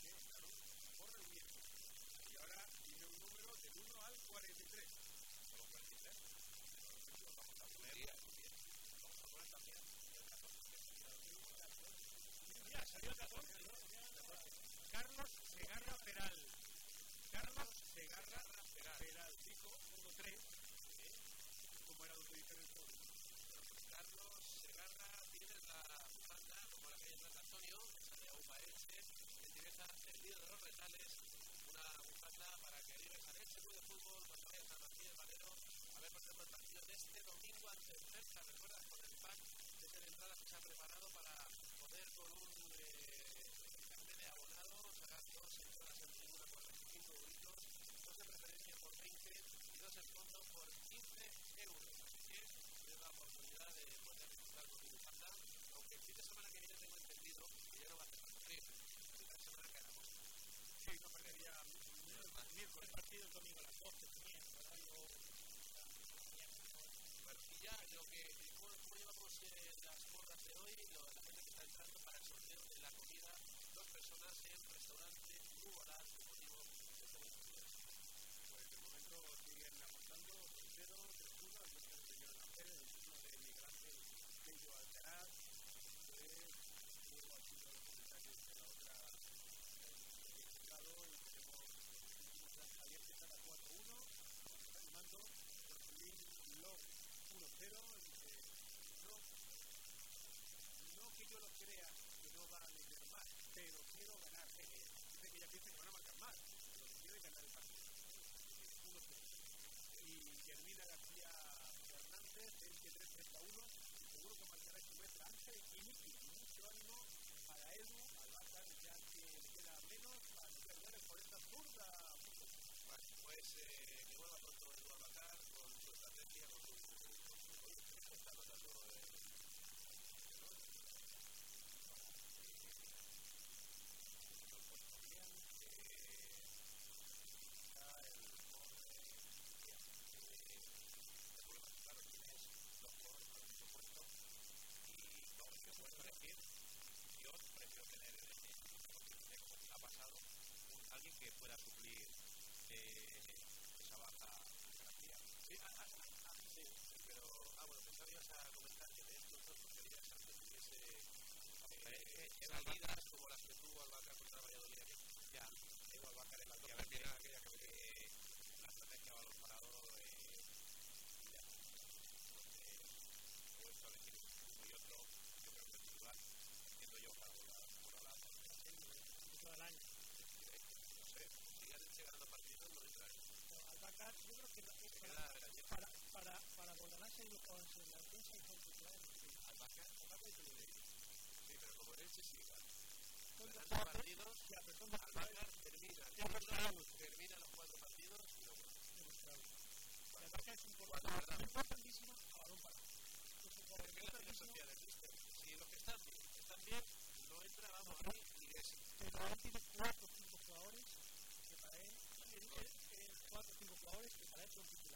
que claro, corre el viernes. Y ahora dime un número del 1 al 43. Los 43. Los vamos a poner. Vamos a poner también el 14 que se queda aquí. Mira, salió el 14, ¿no? Carlos Segarra Peral. Carlos Segarra Peral. Dijo 1-3. ¿Cómo era lo que en el foro? Carlos Segarra tiene la bufanda como la calle San Antonio, que sale a UPA Elche, que tiene para que vives al hecho de fútbol con María Martínez Valero. A ver, por ejemplo, el partido de este domingo ante el Merca, recuerdas, con el pack de entradas pues, que se ha preparado para poder con un eh, carnet de abonado pagar dos entradas en tribuna por 25 euros, dos de preferencia por 20 y dos en fondo por 15 euros. Así que es la oportunidad de poder disfrutar con mi casa, aunque el fin de semana que viene tengo miércoles partido el domingo a las 12 también, horario Bueno, y ya lo que, ¿cómo, cómo llevamos eh, las porras de hoy? Lo, la gente que está entrando para el sorteo de la comida, dos personas en restaurante Nubolat, con motivo de el día. Pues de momento siguen apuntando tercero, 3-1, el tercero Señor Ángel, el turno de Miguel Ángel Pello Alcaraz, pues luego aquí los comentarios de la otra eh, juzgado y tenemos el último plan Javier que está a 4-1, está animando, Jocelyn Love 1-0, dice, no, no que yo lo crea que no va a meter más, pero quiero ganar, jeje. dice que ella piensa que van a marcar más, pero que quiere ganar el partido. 1-0 y Germina García Fernández, 23-31, seguro que marcará su muestra antes y Miki, mucho ánimo para Edu, Albacar, ya que le queda menos para goles por esta zurda. Bueno, pues eh, que vuelva pronto Edu Abacar con su estrategia, con su, con su gol, que está anotando eh, Dios prefiero tener eh, como ha pasado un- alguien que pueda suplir eh, esa baja garantía. Sí, ah, ah, ah, ah, sí, sí, pero, ah, bueno, pensaba que ibas a comentar que de estos dos pues querías antes tuviese Pero es que eh, Edu salidas como las que tuvo Albacar contra Valladolid. Ya, Edu Albacar es la ver primeras, aquella que la estrategia balón eh, ya. Esto a elegir uno y otro, yo creo que es titular, entiendo yo para volar, por hablar todo el año. No sé, partidos, no entra. ¿eh? Albacar, yo creo que es queda para, Verachel. Para, para, para Bordalás y los jóvenes en la defensa y son titulares. Albacar, Albacar y Tuluá. sí, pero como en Elche Ganando dos partidos, pero Albacar termina, pero termina los cuatro partidos y luego. demostrables. Y Albacar es importante, ¿verdad? importantísimo a balón parado. Es un jugador Porque es la importantísimo, filosofía del míster. Si los que están bien, están bien, no entra, vamos, a mí, ni Messi. pero él tiene cuatro o cinco jugadores que para él, él tiene cuatro o cinco jugadores que para él son titulares.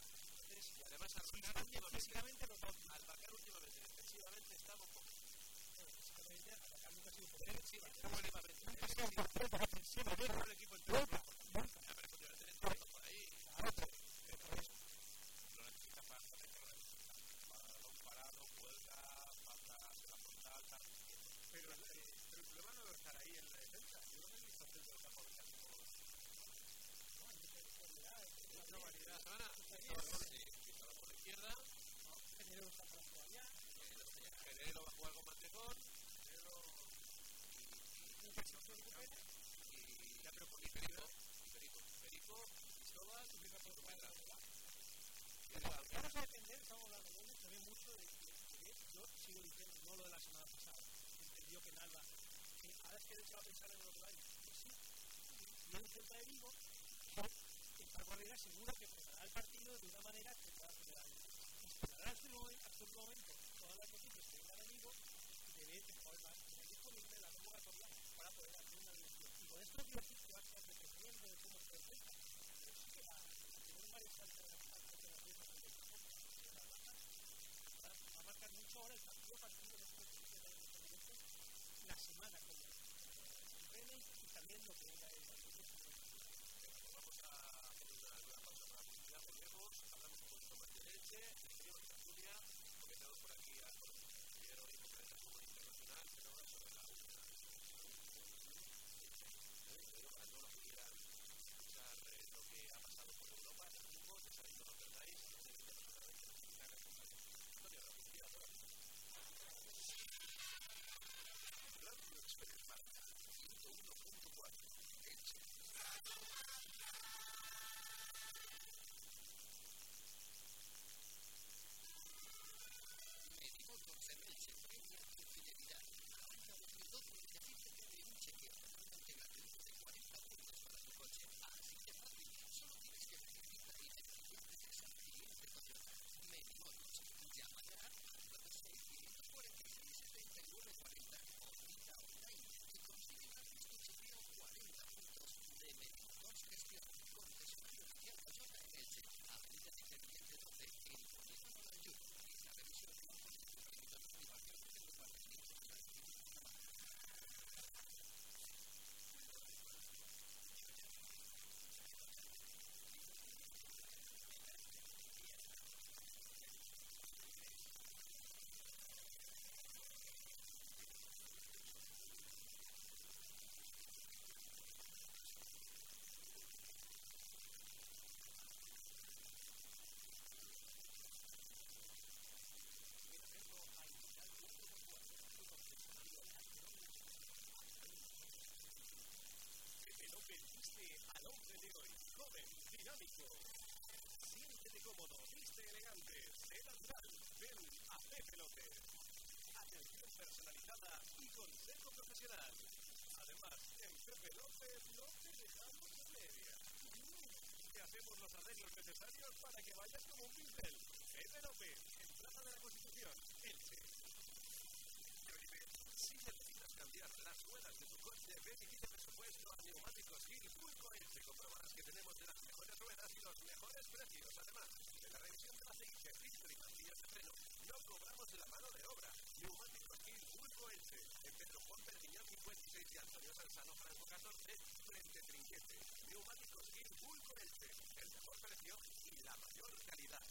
Y además últimamente, físicamente los dos, Albacar últimamente, defensivamente estamos con nunca defensivamente. Ha un partido el equipo entero. lo que es la Define al hombre de hoy, joven, dinámico. Siéntete cómodo, viste elegante, sé natural. Ven a Pepe López. Atención personalizada y consejo profesional. Además, en Pepe López no te dejamos en media. Te hacemos los arreglos necesarios para que vayas como un pincel. Pepe López, en Plaza de la Constitución, Elche. Si necesitas cambiar las ruedas de tu coche, ven y presupuesto a Neumáticos Gil Pulco Elche. Comprobarás que tenemos de las mejores ruedas y los mejores precios. Además, en la revisión del aceite, filtro y pastillas de freno, no cobramos de la mano de obra. Neumáticos Gil Pulco Elche. En Pedro Juan Perpiñán 56 y Antonio Salzano Franco 14, frente Trinquete. Neumáticos Gil Pulco Elche. El mejor precio y la mayor calidad.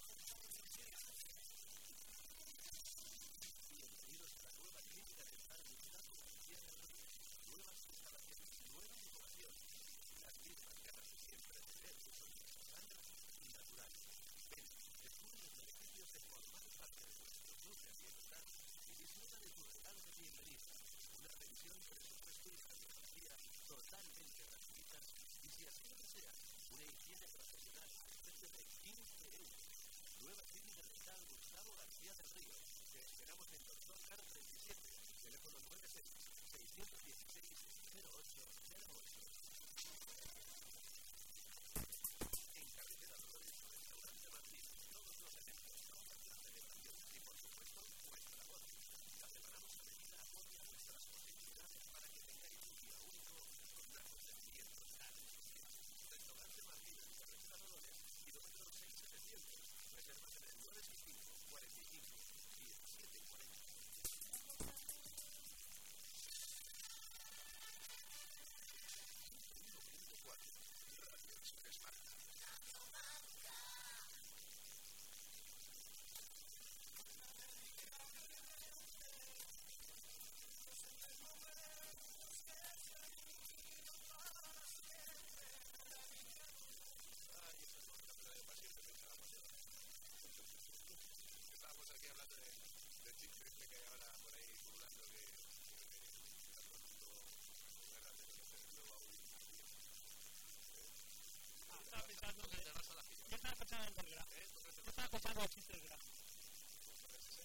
Estaba pensando en el grafo. ¿Eh? ¿Tú qué te Yo estaba pensando en el chiste del.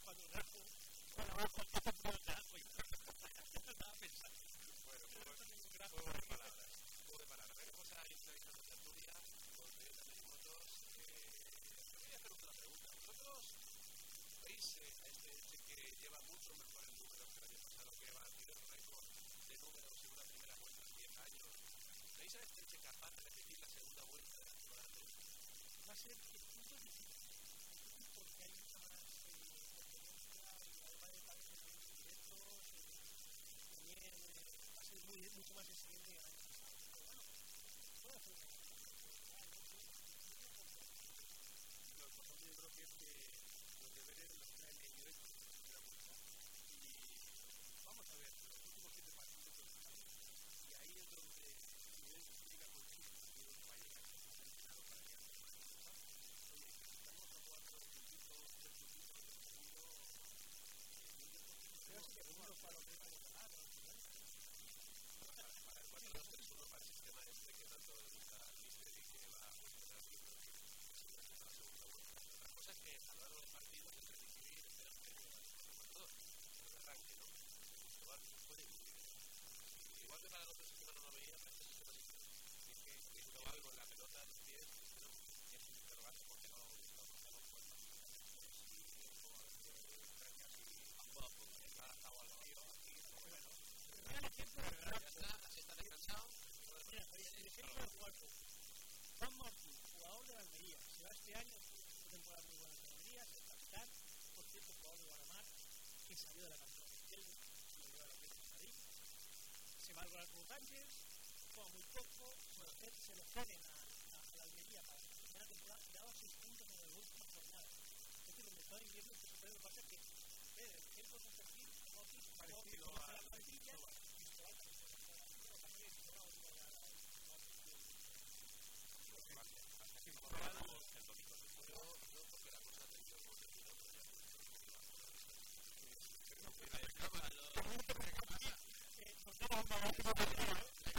Cuando el. Bueno, vamos con el grafo del grafo. Yo estaba pensando. Bueno, pues, juego de palabras. Juego de palabras. Venimos a ir realizando tertulia con Toyota. Eh, yo quería hacer otra pregunta. ¿Vosotros veis eh, a este que lleva mucho mejores números que el año pasado, que va a tirar récord de números en una primera vuelta en 10 años? ¿Veis a este capaz de repetir la segunda vuelta de la temporada anterior? Va a ser el punto difícil. Porque hay mucha más eh, competencia y además de partidos directos. eh, También eh, va a ser muy, mucho más exigente que el año pasado. Pero bueno, puede hacer una lo importante yo creo que es que los deberes los traen en directo de la vuelta y vamos a ver los últimos siete partidos de los y ahí es donde si ven liga con chicos y donde va a llegar está entrenado para que haga más cosas oye estamos a cuatro puntitos tres puntitos del segundo creo que segundo para los tres años ganar Para, para el 4-2-3-1, para el sistema este que tanto le gusta al Mister y que va a funcionar bien, pero que es una la segunda vuelta. Otra cosa es que a lo largo del partido se puede decidir el menos medio al jugador, pero el arranque, ¿no? El jugador puede influir. Igual que para el otro sistema no lo veía, para este sistema sí. Y es que Cristóbal con la pelota en los pies, pero es un interrogante porque no lo buscamos por la Y el jugador de Francia, si jugado por el estado al vacío, aquí, bueno. el ejemplo del Ya está, así está descansado. Mira, el ejemplo del cuarto. Juan Martín, jugador de la Almería, se va este año, una temporada muy buena de Almería, es el capitán, por cierto, jugador de Guaramar, que salió de la cantera de Telma, y lo lleva a la Atlético de Madrid. Se va al Real Club Rangers, juega muy poco, se lo, ceden- a, a, a la Almería para la primera temporada y daba seis puntos en la última jornada. Es decir, el mercado de invierno que lo que pasa es que, el ejemplo es un perfil, Martín, Parecido conoce a- la plantilla, no el domingo se fue, no, porque la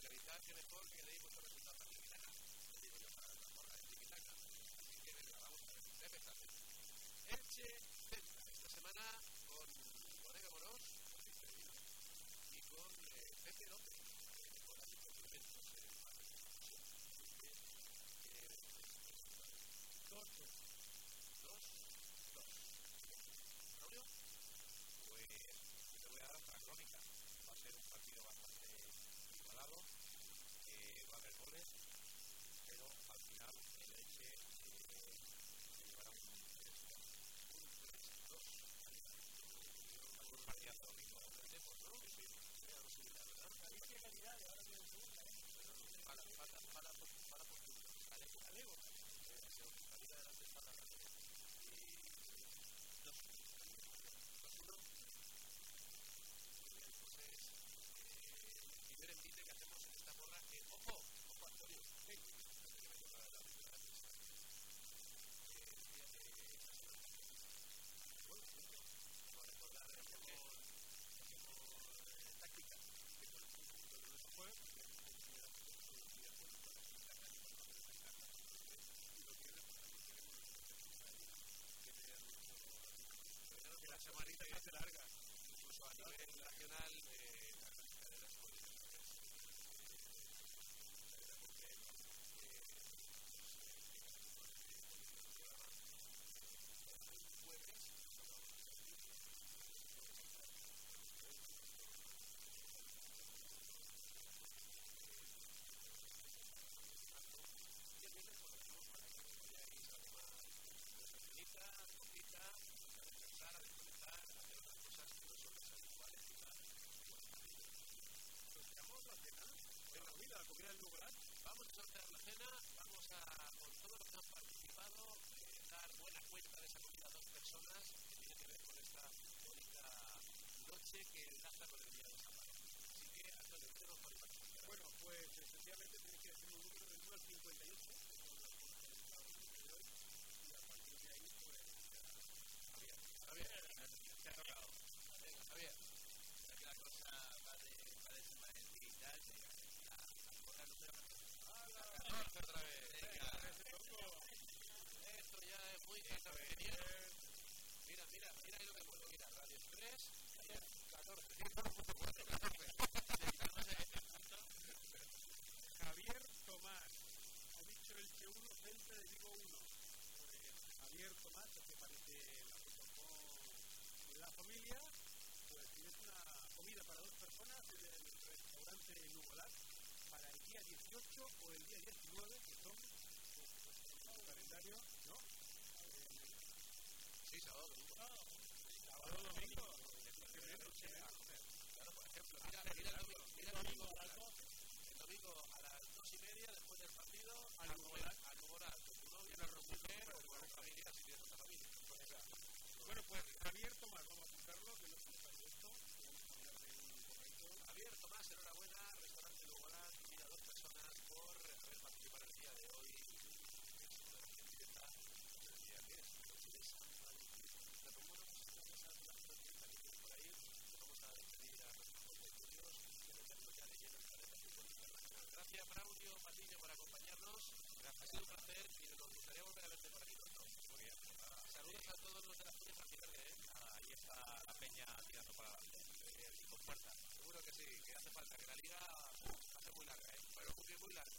solidaridad que que le la. Elche esta semana con Bodega Morós, pues, con y con eh, Pepe López, con la de Dos, Pues voy a dar otra crónica. Va a ser un partido bastante igualado. eh, va a haber goles, pero al final el Elche eh, se llevará un 3-2. Va a ser un partidazo domingo. tenemos, ¿no? Sí, sí. Mira, no subirá, ¿verdad? Galicia calidad y ahora tiene segunda, ¿eh? Para, para, para, para, postura. Vale, Alego. salida adelante para la Y dos. Dos uno. Bien, entonces, eh, el primer envite que hacemos en esta porra que, ojo, ojo Antonio, hey, antes de que me tocara la primera pista. Eh, fíjate, esta semana bueno, vamos a recordar que hacemos, hacemos eh, táctica, que con el punto de los juegos, que es una actividad que todos los días con para la calle, para hacer esta casa, y lo tiene, pues también queremos que te den mucho pero que la semanita ya se larga, incluso a nivel nacional, eh, las carreras pues, y el viernes pues, lo dejamos para que vayáis a tomar vuestra cenita, comida, a descansar, a desconectar, a hacer otras cosas que no son las habituales y tal. Sorteamos la cena. En la vida, la comida del lugar. Vamos a sortear la cena, vamos a, con todos los que han participado, eh, dar buena cuenta de esa comida a dos personas que tiene que ver con esta bonita noche que enlaza con el día de San Valentín. Así que, Antonio, ¿qué nos podemos explicar? Bueno, pues sencillamente tienes que decir un número del 1 al 58. Y a partir de ahí, pues. Javier, Javier, te ha tocado. Venga, Javier. Ya que la cosa va de, va de San Valentín y tal, te digo, la, la porra número 14 otra vez. Venga. Esto ya es muy ingeniero. Mira, mira, mira ahí lo que puedo. Mira, Radio Express, 14. 14. Javier Tomás. Ha dicho el que 1, Celta de Vigo 1. Pues Javier Tomás, que parece la foto con la familia, pues tienes una comida para dos personas en el restaurante Nugolat para el día 18 o el día 19, que son pues, el calendario, ¿no? Sí, sábado, domingo. Sábado, domingo. Claro, por ejemplo, mira, mira el domingo, mira el domingo, el domingo a las dos y media después del partido Al a Nugolat. a Nugolat, con tu novia, con tu mujer o con tu familia si tienes otra familia. Bueno, pues Javier Tomás, vamos a apuntarlo, que no se nos pase esto. Vamos a ponerle un correcto. Javier Tomás, enhorabuena, restaurante Nugolat, mira dos personas por haber participado el día de hoy. Es una de las que empieza el día que es, el noche de San Valentín. Pero bueno, pues vamos a hacer las cosas por ahí, vamos a despedir a nuestros contertulios y meternos ya de lleno en la arena fútbol internacional. Gracias, Braulio Patiño, por acompañarnos. Ha sido un placer y nos gustaría volver a verte por aquí pronto. Muy bien, pues nada, Saludos a todos los de la Fuerza Final, ¿eh? nada, ahí está la peña tirando para con fuerza. Seguro que sí, que hace falta, que la liga hace muy larga, ¿eh? Pero muy, muy larga.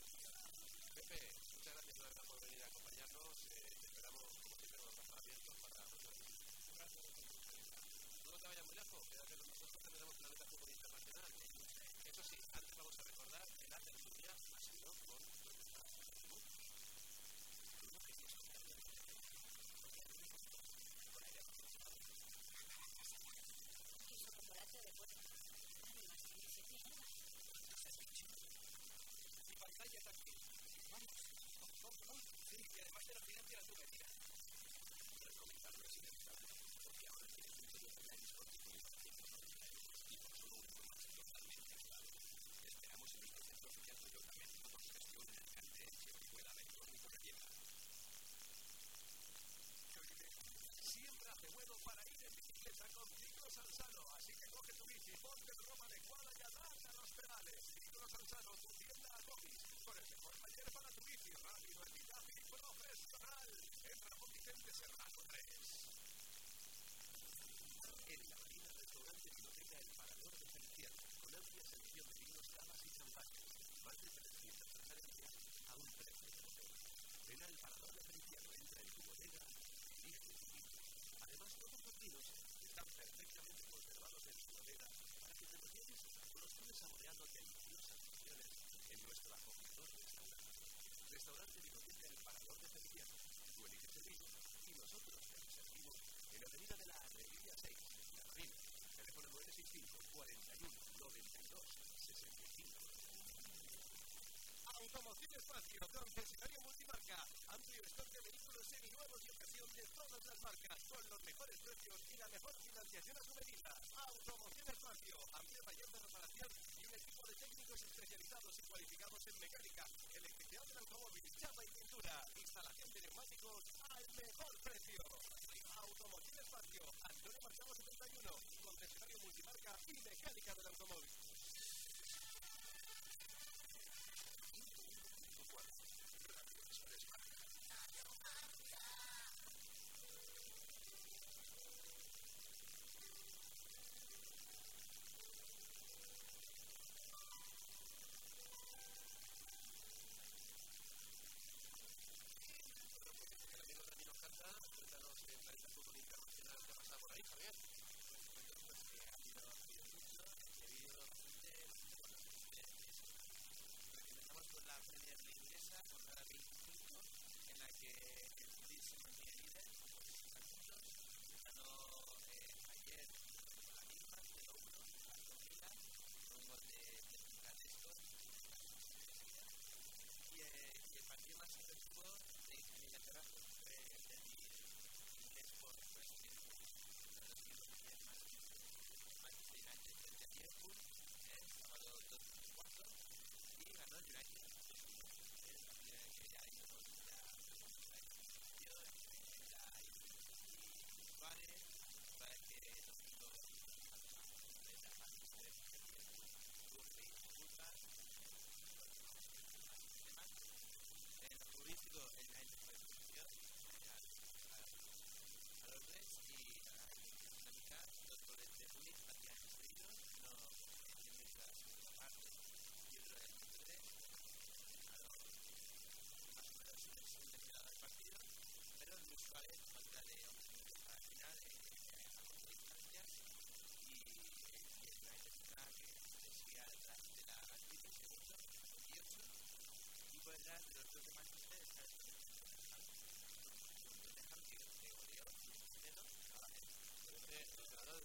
Pepe, muchas gracias más por venir a acompañarnos. Eh, te esperamos, como siempre, con los brazos abiertos para nuestros No te vayas muy lejos,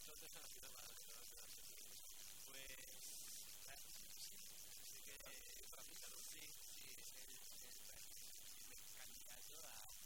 Entonces a la ciudad va a la ciudad. Pues, así que para mí, sí, sí, es el, el candidato a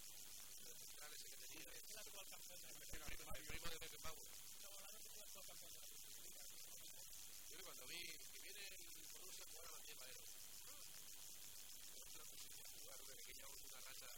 Mira, El. No, no de la jugar racha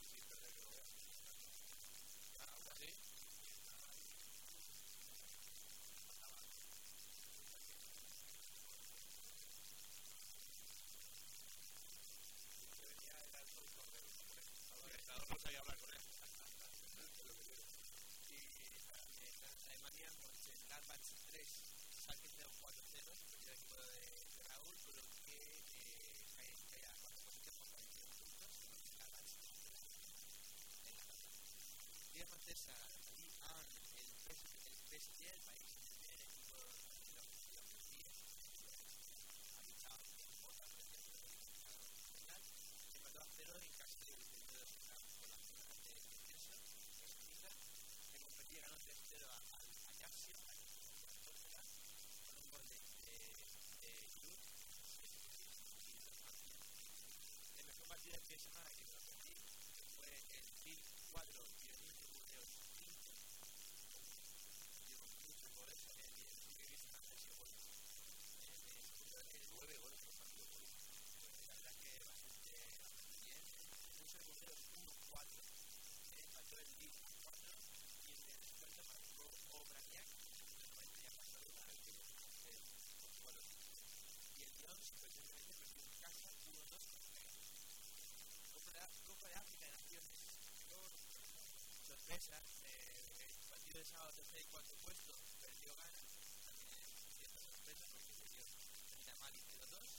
César, eh, el partido de sábado tercer y cuarto puesto, perdió ganas, también es cierta sorpresa porque se dio termina mal entre los dos.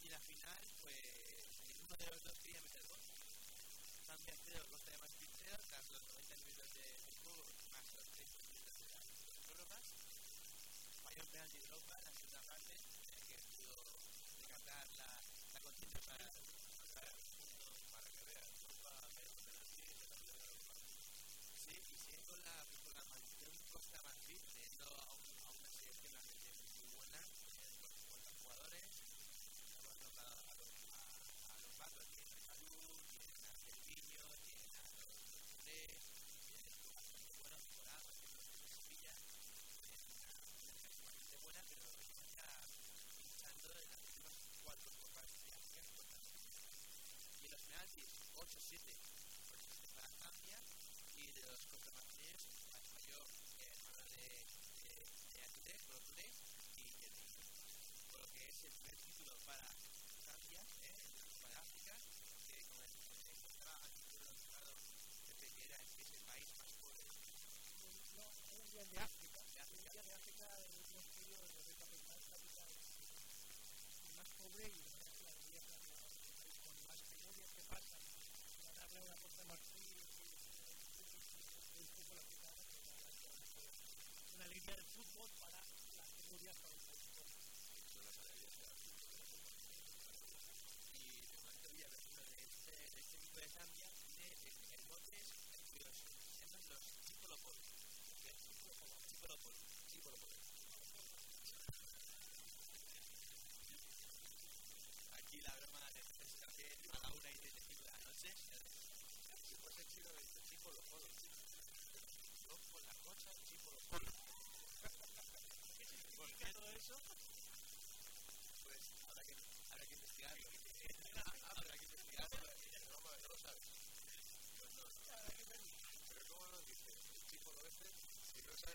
Y la final, pues, el uno de los dos quería meter dos. San Piastero contra más Pichero, tras los 90 minutos de, de juego, más los 3 minutos de las prórrogas. Falló un penalti de Europa en la segunda parte, que pudo decantar la, la contienda para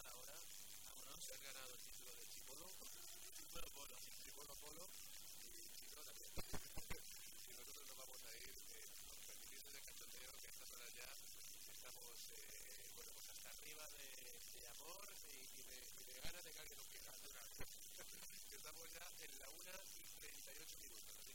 jugar ahora. Vámonos, has ganado el título de Chipolo. Chipolo Polo, Chipolo Polo y Chipolo también. [laughs] y nosotros nos vamos a ir, eh, permitiendo de cachondeo, que a estas horas ya estamos, eh, bueno, pues hasta arriba de, de amor y, y, de, y, de, ganas de que alguien nos quiera. [laughs] estamos ya en la 1 y 38 minutos.